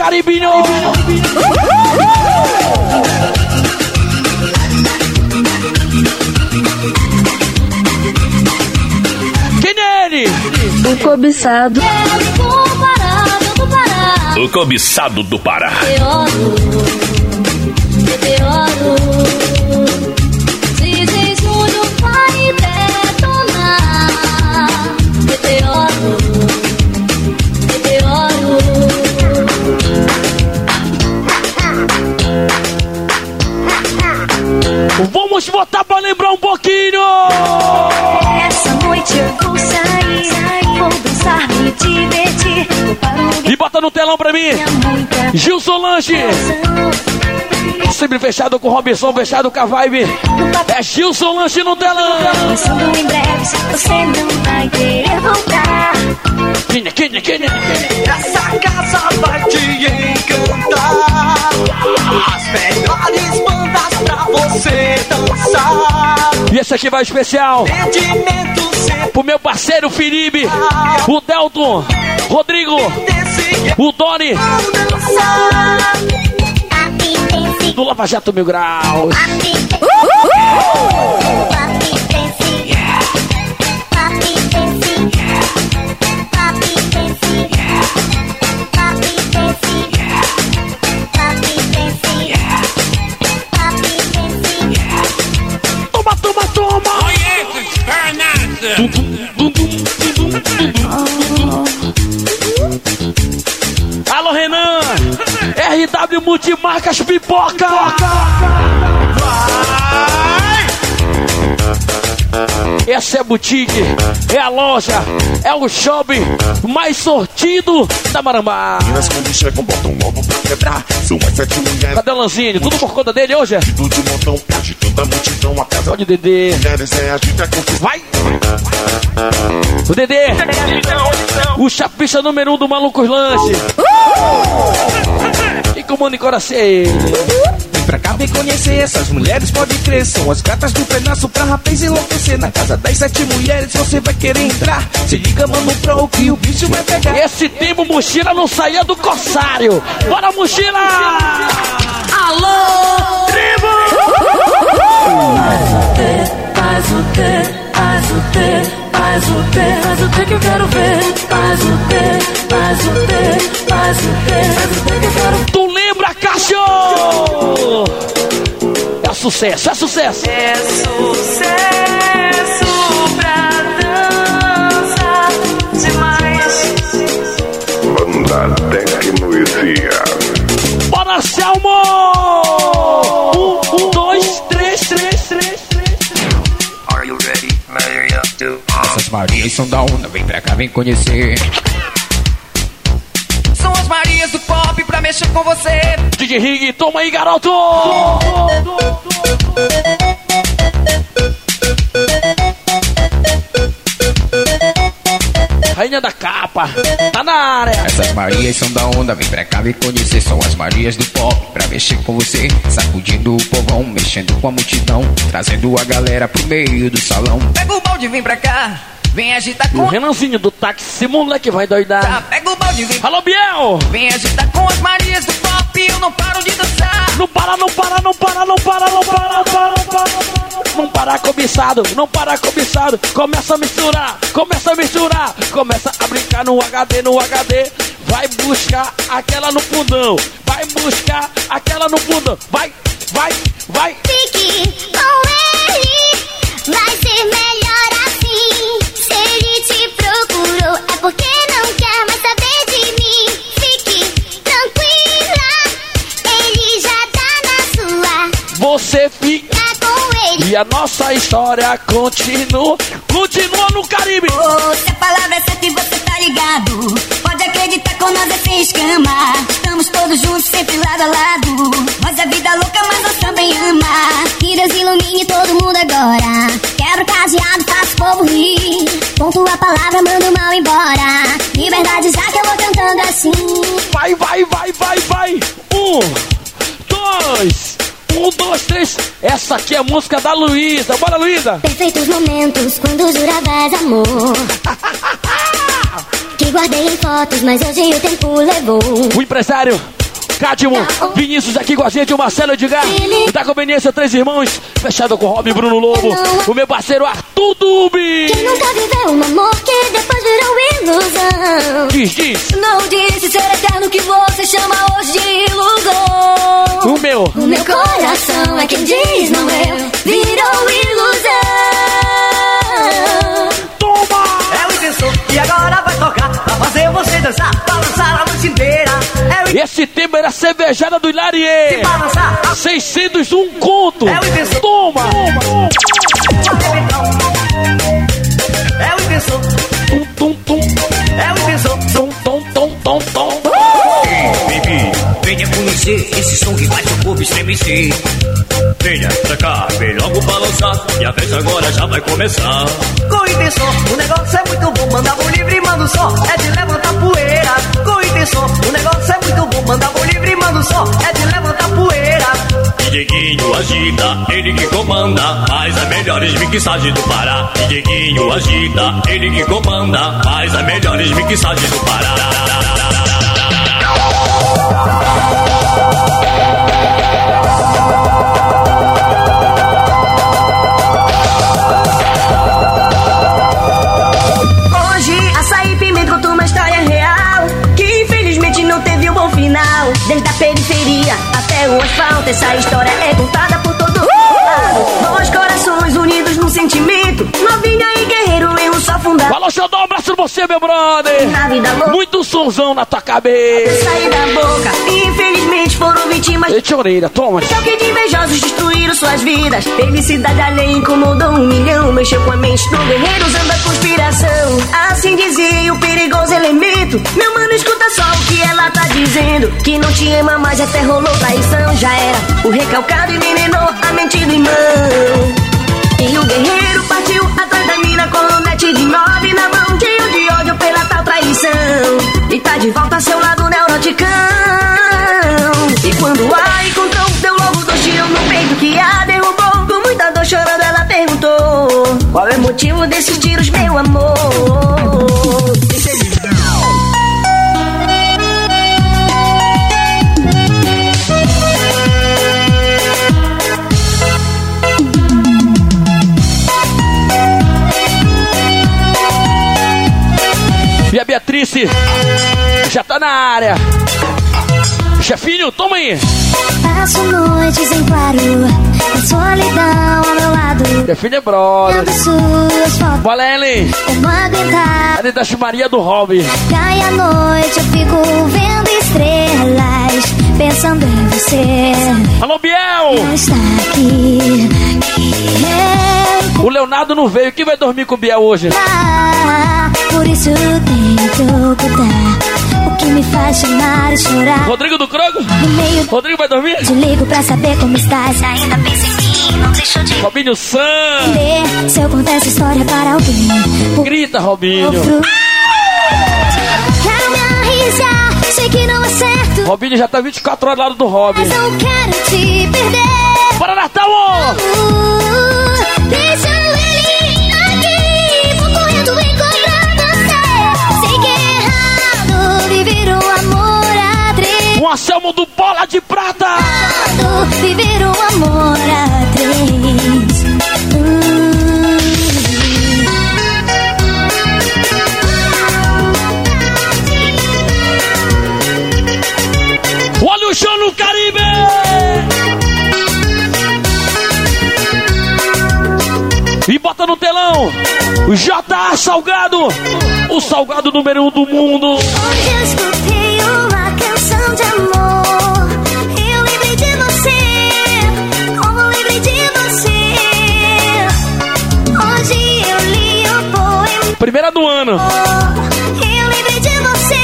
Caribinho! Quem é ele? O cobiçado. O cobiçado do Pará. Dizem Gilson Lanche! sempre fechado com o Robson, fechado com a vibe. É Gilson Lanche no telão. Pensando em breve, você não vai querer voltar. Quinha, quinha, quinha. Essa casa vai te encantar. As melhores bandas pra você dançar. E esse aqui vai especial pro meu parceiro Felipe, o Delton, Rodrigo, o Doni, do Lava Jato Mil Graus. Multimarcas Pipoca! Essa é a boutique, é a loja, é o shopping mais sortido da Marambá. Meninas quando chegam botam logo pra quebrar. São as sete mulheres. Cadê o Lanzini? Tudo por conta dele hoje? é? Tudo de montão, agitando a multidão. A casa Olha o Dedê. mulheres é agita Vai! O Dedê! O chapicha número um do Malucos Lanche. E comanda em coração. Vem pra cá, vem conhecer essas mulheres, pode crer. São as gatas do pedaço pra rapaz enlouquecer. Na casa das sete mulheres você vai querer entrar. Se liga, mano, pro que o bicho vai pegar. Esse tempo mochila não saía do corsário. Bora, mochila! Alô, tribo! Faz o T, faz o T, faz o T, faz o T que eu quero ver. Faz o T, faz o T, faz o T, faz o T que eu quero ver. Tu lembra, cachorro? É sucesso, é sucesso. É sucesso pra dança demais. Banda Tecnoesia. Bora, Selmo! Um, um, dois, três, três, três, três. Are you ready? Essas Marias são da onda, vem pra cá, vem conhecer. São as Marias do pop pra mexer com você. DJ Rig, toma aí, garoto! Rainha da capa, tá na área. Essas Marias são da onda, vem pra cá, vem conhecer. São as Marias do pop pra mexer com você. Sacudindo o povão, mexendo com a multidão. Trazendo a galera pro meio do salão. Pega o balde, vem pra cá. Vem agitar E o Renanzinho do táxi, esse moleque vai doidar. Pega o balde, vem. Alô, Biel! Vem agitar com as Marias do pop, eu não paro de dançar. Não para, não para, não para, não para, não para, não para, não para. Não para cobiçado, não para cobiçado. Começa a misturar, começa a misturar. Começa a brincar no HD, no HD. Vai buscar aquela no fundão. Vai buscar aquela no fundão. Vai, vai, vai. Fique com e a nossa história continua. Continua no Caribe. Oh, se a palavra é certa e você tá ligado. Pode acreditar com nós é sem escama. Estamos todos juntos, sempre lado a lado. Nós é vida louca, mas nós também ama. Que Deus ilumine todo mundo agora. Quebra o cadeado, faz o povo rir. Pontua a palavra, manda o mal embora. Liberdade já que eu vou cantando assim. Vai, vai, vai, vai, vai. Um, dois, um, dois, três. Essa aqui é a música da Luísa. Bora, Luísa. Perfeitos momentos quando juravas amor. Que guardei em fotos, mas hoje o tempo levou. O empresário. Cádimo, Vinícius aqui com a gente, o Marcelo Edgar, da conveniência Três Irmãos, fechado com o Robin Bruno Lobo, o meu parceiro Arthur Dubi. Quem nunca viveu um amor que depois virou ilusão? Diz, diz. Não disse ser eterno que você chama hoje de ilusão. O meu. O meu coração é quem diz, não eu. Virou ilusão. Toma! É o intenção e agora pra fazer você dançar, balançar a noite inteira. É Esse tema era cervejada do Hilarie. Se balançar. 601 conto. É o intenção. Toma! É o intenção. Tum, tum, tum. É o intenção. Conhecer esse som que faz o povo estremecer. Venha pra cá, vem logo balançar. E a festa agora já vai começar. Com intenção, o negócio é muito bom. Manda o livre, manda o som. É de levantar poeira. Com intenção, o negócio é muito bom. Manda o livre, manda o som. É de levantar poeira. Dieguinho agita, ele que comanda. Faz as melhores mixagens do Pará. Dieguinho agita, ele que comanda. Faz as melhores mixagens do Pará. Essa história é contada por todo lado Dois corações unidos num sentimento Novinha e guerreiro em um só fundamento Falou, Xandão, um abraço pra você, meu brother. Na vida louca. Muito sonzão na tua cabeça. Sair da boca Infelizmente foram vítimas Eita, orelha, toma. Choque de invejosos destruíram suas vidas. Felicidade alheia incomodou um milhão. Mexeu com a mente do guerreiro usando a conspiração. Assim dizia o perigoso elemento. Meu mano, escuta só o que ela tá dizendo. Que não te ama mais, até rolou traição. Já era o recalcado envenenou a mente do irmão. E o guerreiro partiu atrás da mina com o net de nove na mão. Cheio de ódio pela tal traição. Tá de volta ao seu lado neuroticão. E quando a encontrou, deu logo dois tiros no peito que a derrubou. Com muita dor chorando, ela perguntou: Qual é o motivo desses tiros, meu amor? Beatrice já tá na área. Chefinho, toma aí. Passo noites em claro, a solidão ao meu lado. Chefinho é brother. Fala, Ellen. Ali da chumaria do Hobby. Cai a noite, eu fico vendo estrelas, pensando em você. Alô, Biel. Não está aqui. O Leonardo não veio. Quem vai dormir com o Biel hoje? ah, ocultar o que me faz chamar e chorar. Rodrigo do Crogo? Rodrigo vai dormir? te ligo pra saber como estás. Ainda pensa em mim, não deixou de Robinho entender. Se eu contar essa história para alguém, Grita, Robinho. É certo. Robinho já tá 24 horas do lado do Robin. Mas não quero te perder. Para Natal! ó! Uh, Anselmo do Bola de Prata! Viver o amor a três. Olha o show no Caribe! E bota no telão o J.A. Salgado, o salgado número um do mundo. Hoje Primeira do ano. Eu lembrei de você,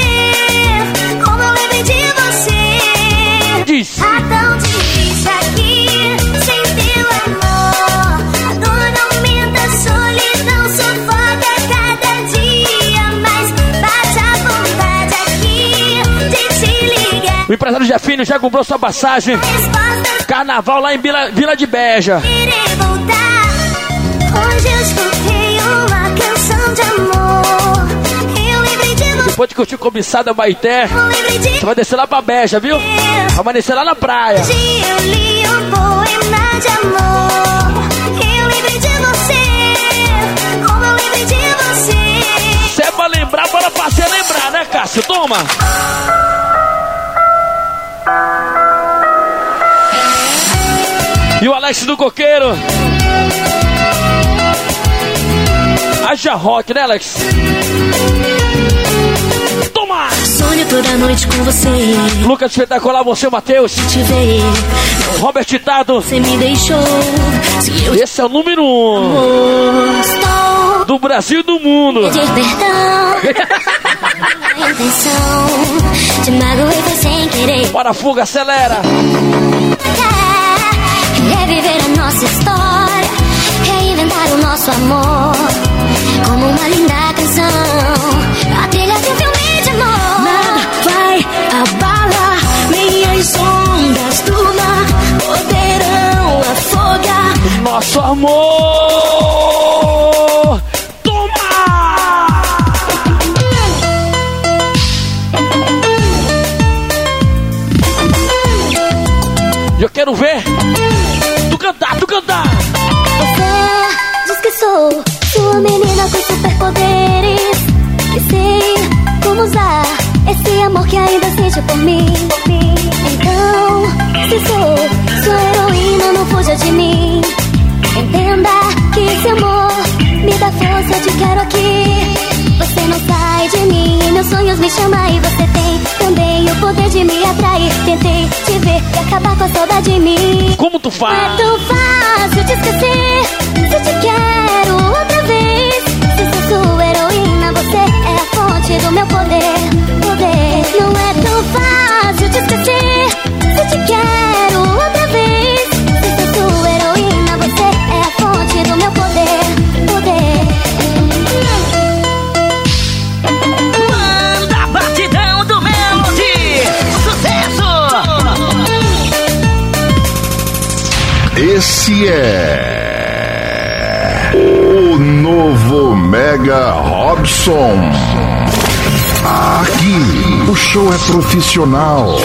como eu lembrei de você. Diz. Tá tão difícil aqui, sem teu amor. A dor aumenta, a solidão sufoca cada dia. Mas bate a vontade aqui de te ligar. O empresário Jefinho já comprou sua passagem. Carnaval lá em Vila, Vila de Beja. Irei voltar. Hoje eu canção de amor. Eu lembrei de você. Depois de curtir o cobiçado Baité, você vai descer lá pra Beja, viu? Vai amanhecer lá na praia. Hoje eu li um poema de amor. Eu lembrei de você, como eu lembrei de você. Se é pra lembrar, bora pra você lembrar, né, Cássio? Toma! E o Alex do Coqueiro. Haja rock, né, Alex? Toma! Sonho toda noite com você. Lucas Espetacular, você, Matheus. Te ver, Robert Titado. você me deixou. Eu Esse é o número um estou do Brasil e do mundo. pedir perdão. A intenção te magoei foi sem querer. Bora, fuga, acelera. Quer Reviver a nossa história, reinventar o nosso amor. Como uma linda canção, a trilha de um filme de amor. Nada vai abalar, nem as ondas do mar poderão afogar. Nosso amor! Eu quero ver tu cantar, tu cantar. Esse amor que ainda sente por mim. Então, se sou sua heroína, não fuja de mim. Entenda que esse amor me dá força, te quero aqui. Você não sai de mim, meus sonhos me chama e você tem também o poder de me atrair. Tentei te ver e acabar com a saudade de mim. Como tu faz? É tão fácil te esquecer. Se te quero outra vez, se sou sua heroína, você é a fonte do meu poder. Não é tão fácil te esquecer. Se te quero outra vez, se sou sua heroína, você é a fonte do meu poder. Poder. Manda batidão do Melody. Sucesso! Esse é o novo Mega Robson. Aqui o show é profissional.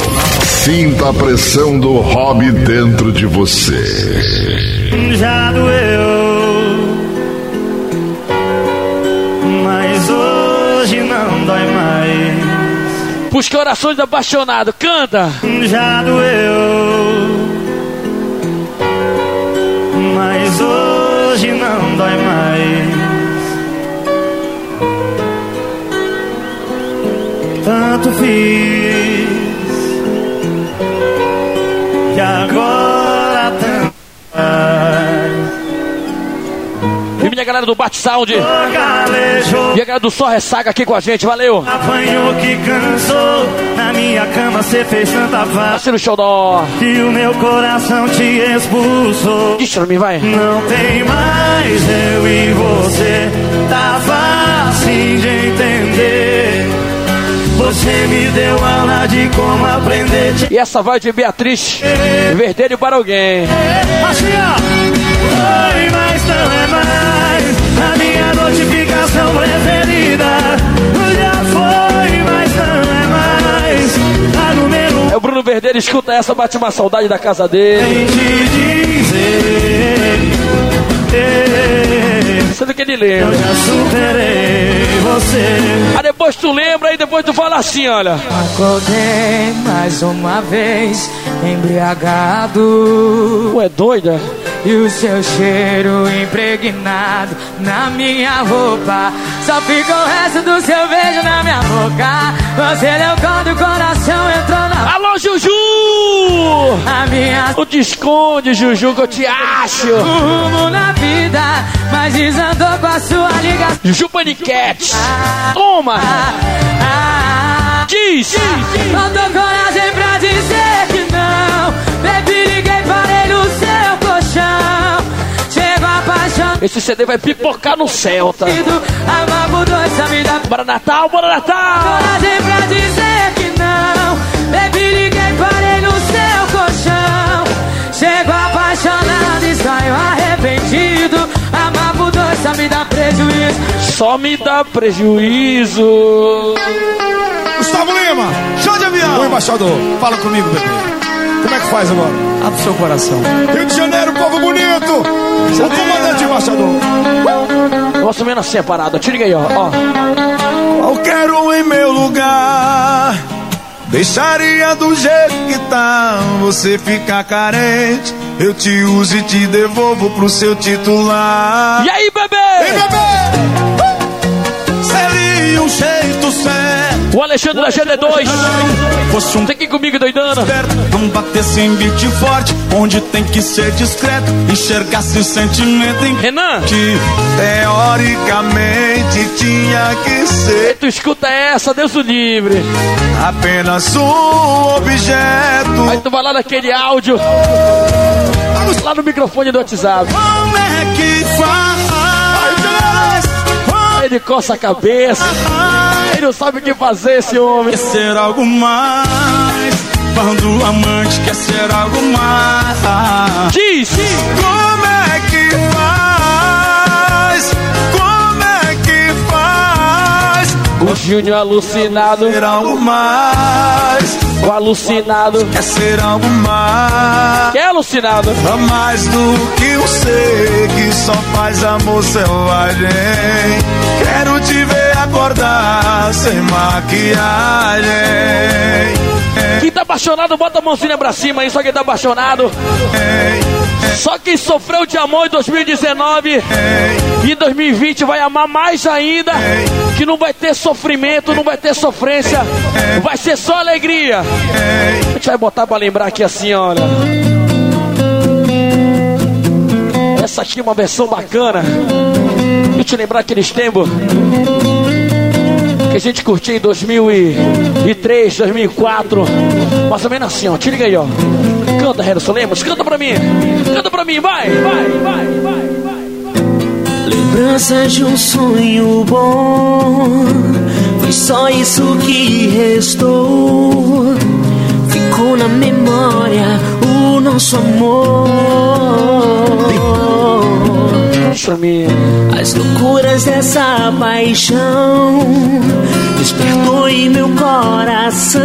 Sinta a pressão do hobby dentro de você. Já doeu, mas hoje não dói mais. Pros corações apaixonados, canta! Já doeu, mas hoje Tanto fiz que agora tanto faz. E minha galera do Bate Sound. E a galera do Só Ressaga aqui com a gente, valeu! Apanhou que cansou Na minha cama cê fez tanta vaz Parceiro Xodó. E o meu coração te expulsou Deixa pra mim, vai. Não tem mais eu e você Tá fácil de entender Você me deu aula de como aprender E essa vai de Beatriz Verdelho para alguém. Assim ó Oi, mas não é mais A minha notificação preferida Já foi, mas não é mais A número É o Bruno Verdelho, escuta essa, bate uma saudade da casa dele. Sendo que ele lembra. Eu já superei você. Aí depois tu lembra e depois tu fala assim, olha. Acordei mais uma vez, embriagado. Ué, doida? E o seu cheiro impregnado na minha roupa. Só fica o resto do seu beijo na minha boca. Você deu quando o coração entrou na. Alô, Juju! A minha. Não te esconde, Juju, que eu te acho. Rumo na vida, mas desandou com a sua ligação. Juju Paniquete. Toma! Diz! Não tô coragem pra dizer que não. Baby, Esse CD vai pipocar no me dá. Bora Natal, bora Natal! Coragem pra dizer que não. Baby, liguei, parei no seu colchão. Chego apaixonado e saio arrependido. Amar por dois, só me dá prejuízo. Só me dá prejuízo. Gustavo Lima, show de avião. Oi, embaixador, fala comigo, bebê. Como é que faz agora? Abre seu coração. Rio de Janeiro, povo bonito. O comandante Mais ou menos a parada. Te liga aí, ó. ó. Qualquer um em meu lugar. Deixaria do jeito que tá. Você fica carente. Eu te uso e te devolvo pro seu titular. E aí, bebê? Ei, bebê! Um jeito certo O Alexandre da GD2. Tem que ir comigo, doidana. Não batesse em beat forte, onde tem que ser discreto. Enxergasse o sentimento em Renan. que teoricamente tinha que ser. Tu escuta essa, Deus o livre. Apenas um objeto. Aí tu vai lá naquele áudio. Lá no microfone do WhatsApp. Como é que faz? Ele coça a cabeça. Ele não sabe o que fazer, esse homem. Quer ser algo mais. Quando o amante quer ser algo mais. Diz! Como é que faz? Como é que faz? O Júnior alucinado. Ser algo mais. O alucinado. Quer ser algo mais. Que é alucinado? É mais do que um ser que só faz amor selvagem. Quero te ver acordar sem maquiagem. Quem tá apaixonado, bota a mãozinha pra cima aí, só quem tá apaixonado. Só quem sofreu de amor em 2019 e em 2020 vai amar mais ainda. Que não vai ter sofrimento, não vai ter sofrência, vai ser só alegria. A gente vai botar pra lembrar aqui assim, olha. Essa aqui é uma versão bacana. Deixa eu te lembrar aqueles tempos que a gente curtia em 2003, 2004. Mais ou menos assim, ó. Te liga aí, ó. Canta, Harrison Lemos, canta pra mim. Canta pra mim, vai, vai, vai, vai, vai. Lembranças de um sonho bom. Foi só isso que restou. Ficou na memória o nosso amor. As loucuras dessa paixão despertou em meu coração.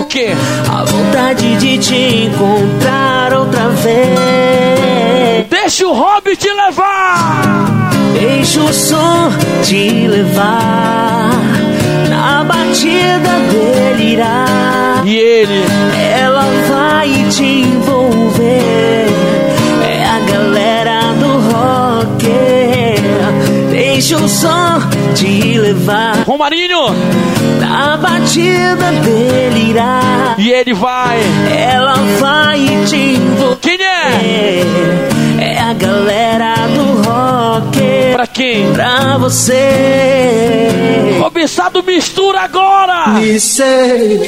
O quê? A vontade de te encontrar outra vez. Deixa o Hobbit te levar. Deixa o som te levar na batida delirar. E ele? Ela vai te Deixa o som te levar Romarinho. na batida delirar. E ele vai. Ela vai te envolver. Quem é? É a galera do rock. Pra quem? Pra você. Cobiçado mistura agora. Me sei,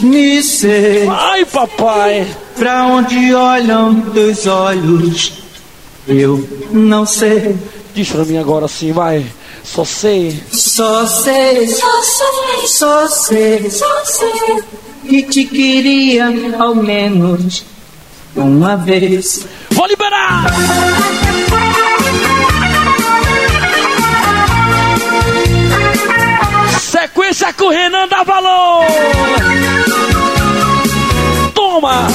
me sei. Ai, papai. Pra onde olham teus olhos, eu não sei. Diz pra mim agora assim, vai. Só sei. Só sei, só sei, só sei, só sei que te queria ao menos uma vez. Vou liberar! Sequência com o Renan dá valor! Toma!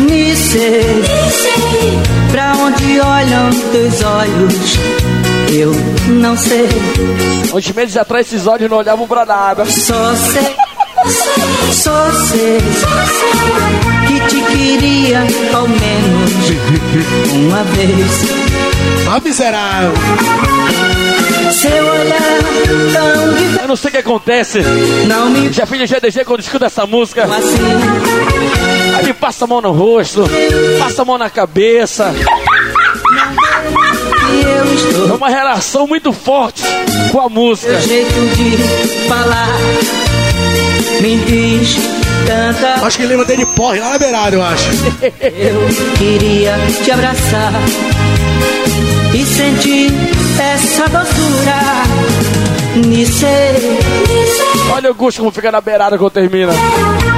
Me sei, pra onde olham teus olhos, eu não sei. Uns meses atrás esses olhos não olhavam pra nada. Só sei, só sei, que te queria ao menos uma vez. Ah, miserável. Seu olhar tão. Eu não sei o que acontece. Não me Já filho GDG quando escuta essa música. assim. Aí me passa a mão no rosto, passa a mão na cabeça. Eu estou É uma relação muito forte com a música. Seu jeito de falar me diz tanta. Acho que ele lembra dele porre lá na beirada, eu acho. Eu queria te abraçar e sentir essa doçura. Me sei, Olha o gosto como fica na beirada quando termina.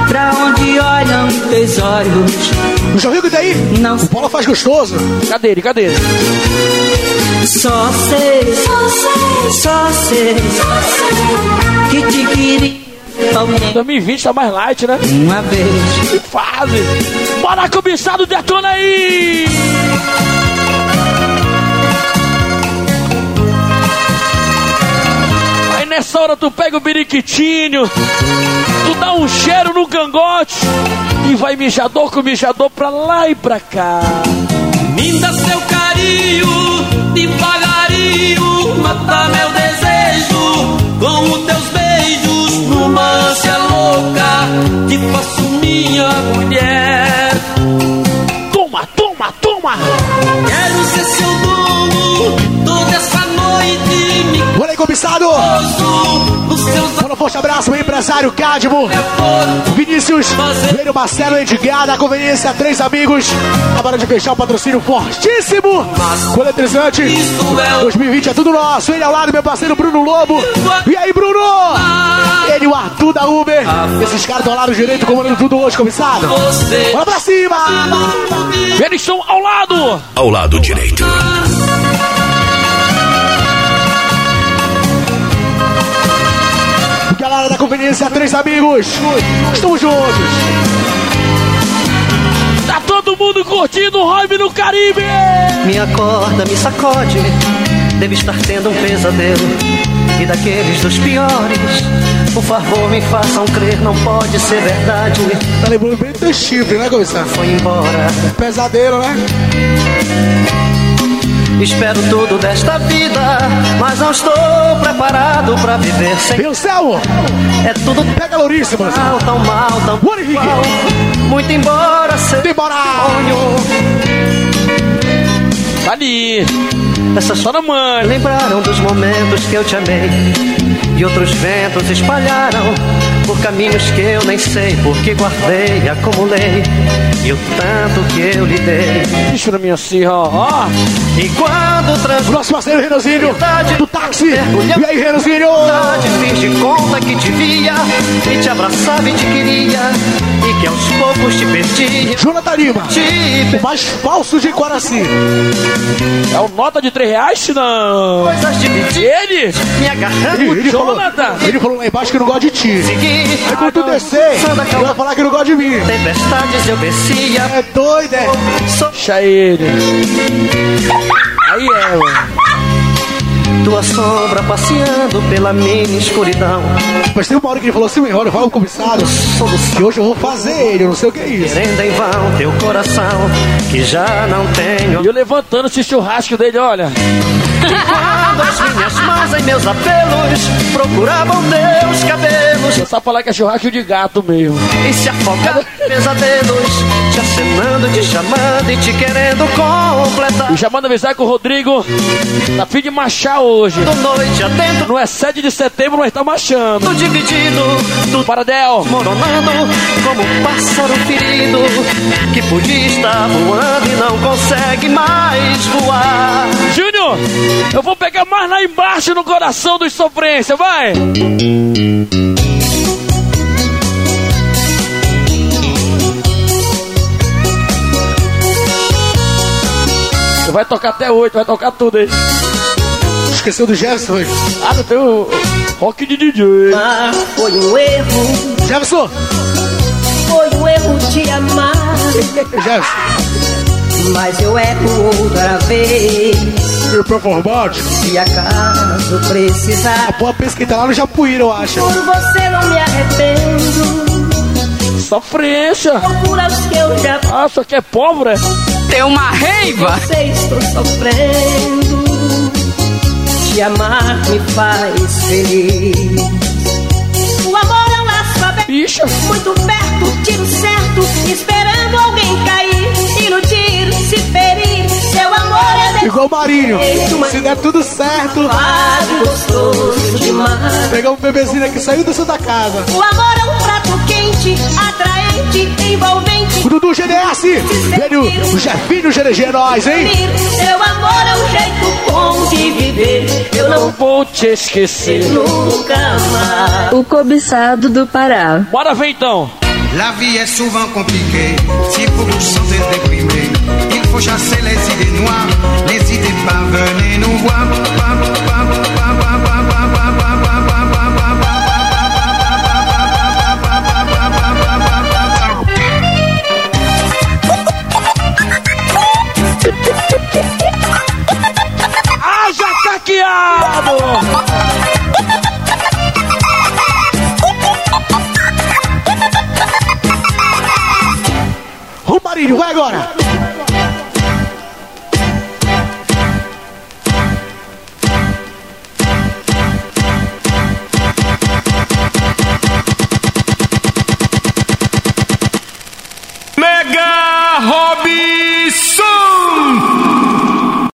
pra onde olham teus olhos. O João Rico daí? Não O Paulo faz gostoso. Cadê ele? Cadê ele? Só sei, só sei, que te queria ao menos 2020 tá mais light, né? uma vez. Que fase! Bora cobiçado, detona aí! nessa hora tu pega o biriquitinho, tu dá um cheiro no cangote e vai mijador com mijador pra lá e pra cá. Me dá seu carinho, devagarinho, mata meu desejo com os teus beijos te faço minha mulher. Toma, toma, toma! Quero ser seu dono cobiçado! Manda um forte abraço, meu empresário Cadmo, Vinícius, Veio Marcelo Edgar, conveniência Três Amigos. Acabaram de fechar o patrocínio fortíssimo eletrizante. 2020 é tudo nosso. Ele ao lado, meu parceiro Bruno Lobo. E aí, Bruno? Ele o Arthur da Uber. Esses caras estão ao lado direito comandando tudo hoje, cobiçado. Bora pra cima! Eles estão ao lado! Ao lado direito. Galera da conveniência Três Amigos. Estamos juntos. Tá todo mundo curtindo o Rob no Caribe! Me acorda, me sacode. Devo estar tendo um pesadelo. E daqueles dos piores. Por favor, me façam crer, não pode ser verdade. Tá lembrando bem do chifre, né, cobiçado? Foi embora. Pesadelo, né? Espero tudo desta vida, mas não estou preparado pra viver sem. Meu céu! É tudo Pega Louríssimas! mal, tão mal, tão mal. Muito embora ser Embora! Tá ali! Essas Só na mãe! lembraram dos momentos que eu te amei E outros ventos espalharam Por caminhos que eu nem sei Porque guardei e acumulei E o tanto que eu lhe dei Deixa na minha cirra, ó! E quando trans... Nosso parceiro Renanzinho, do táxi. E aí, Renanzinho? Verdade, fiz de conta que te via E te abraçava e te queria E que aos poucos te perdia Jonathan Lima, Te o mais falso de Guaraci. É o nota de 3 reais, não! coisas divididas Ele! Me agarrando Ele, ele, falou, Jonathan! ele falou lá embaixo que não gosta de ti. Segui Aí quando tu descer, ele vai falar que não gosta de mim. Tempestades eu descia É doido, é? Sou Deixa ele! Aí é, ué. tua sombra passeando pela minha escuridão Mas tem uma hora que ele falou assim, olha, fala o comissário, que hoje eu vou fazer ele, eu não sei o que é isso. Querendo em vão teu coração Que já não tenho E eu levantando esse churrasco dele, olha. As minhas mãos em meus apelos Procuravam teus cabelos Eu só falar que é churrasco de gato mesmo. E se afogaram em pesadelos Te acenando, te chamando e te querendo completar E já manda avisar que o Rodrigo tá fim de marchar hoje. Do noite adentro Não é 7 de setembro, mas tá marchando. Tudo dividido, tudo Paradel! moronando Como um pássaro ferido Que podia estar voando e não consegue mais voar Júnior, eu vou pegar mais lá embaixo no coração dos sofrência, vai! Você vai tocar até 8, vai tocar tudo aí. Esqueceu do Jefferson, foi? Ah, não tem o rock de DJ. Ah, foi um erro, Jefferson! foi um erro te amar. Jefferson! Mas eu erro outra vez. E o performante? Se acaso precisar, A boa tá lá no Japuíra, eu acho. por você não me arrependo. Sofrência! Procura os que eu já Ah, só que é pobre, é? Tem uma reiva. você estou sofrendo. Te amar me faz feliz. Bicha! muito perto, tiro certo, esperando alguém cair, iludir, se ferir. Seu amor é Igual o Marinho. Se der tudo certo, Lado gostoso demais. pegar um bebezinho que saiu da sua casa. O amor é um prato quente, atraente, envolvente. O Dudu GDS, velho, o Jefinho GDG é nós, hein? Seu amor é um jeito bom de viver. Eu não Vou te esquecer. nunca mais. O cobiçado do Pará. Bora ver então. La vie est souvent compliquée. Si vous vous sentez déprimé, il faut chasser les idées noires. N'hésitez pas, venez nous voir. diabo! O vai agora!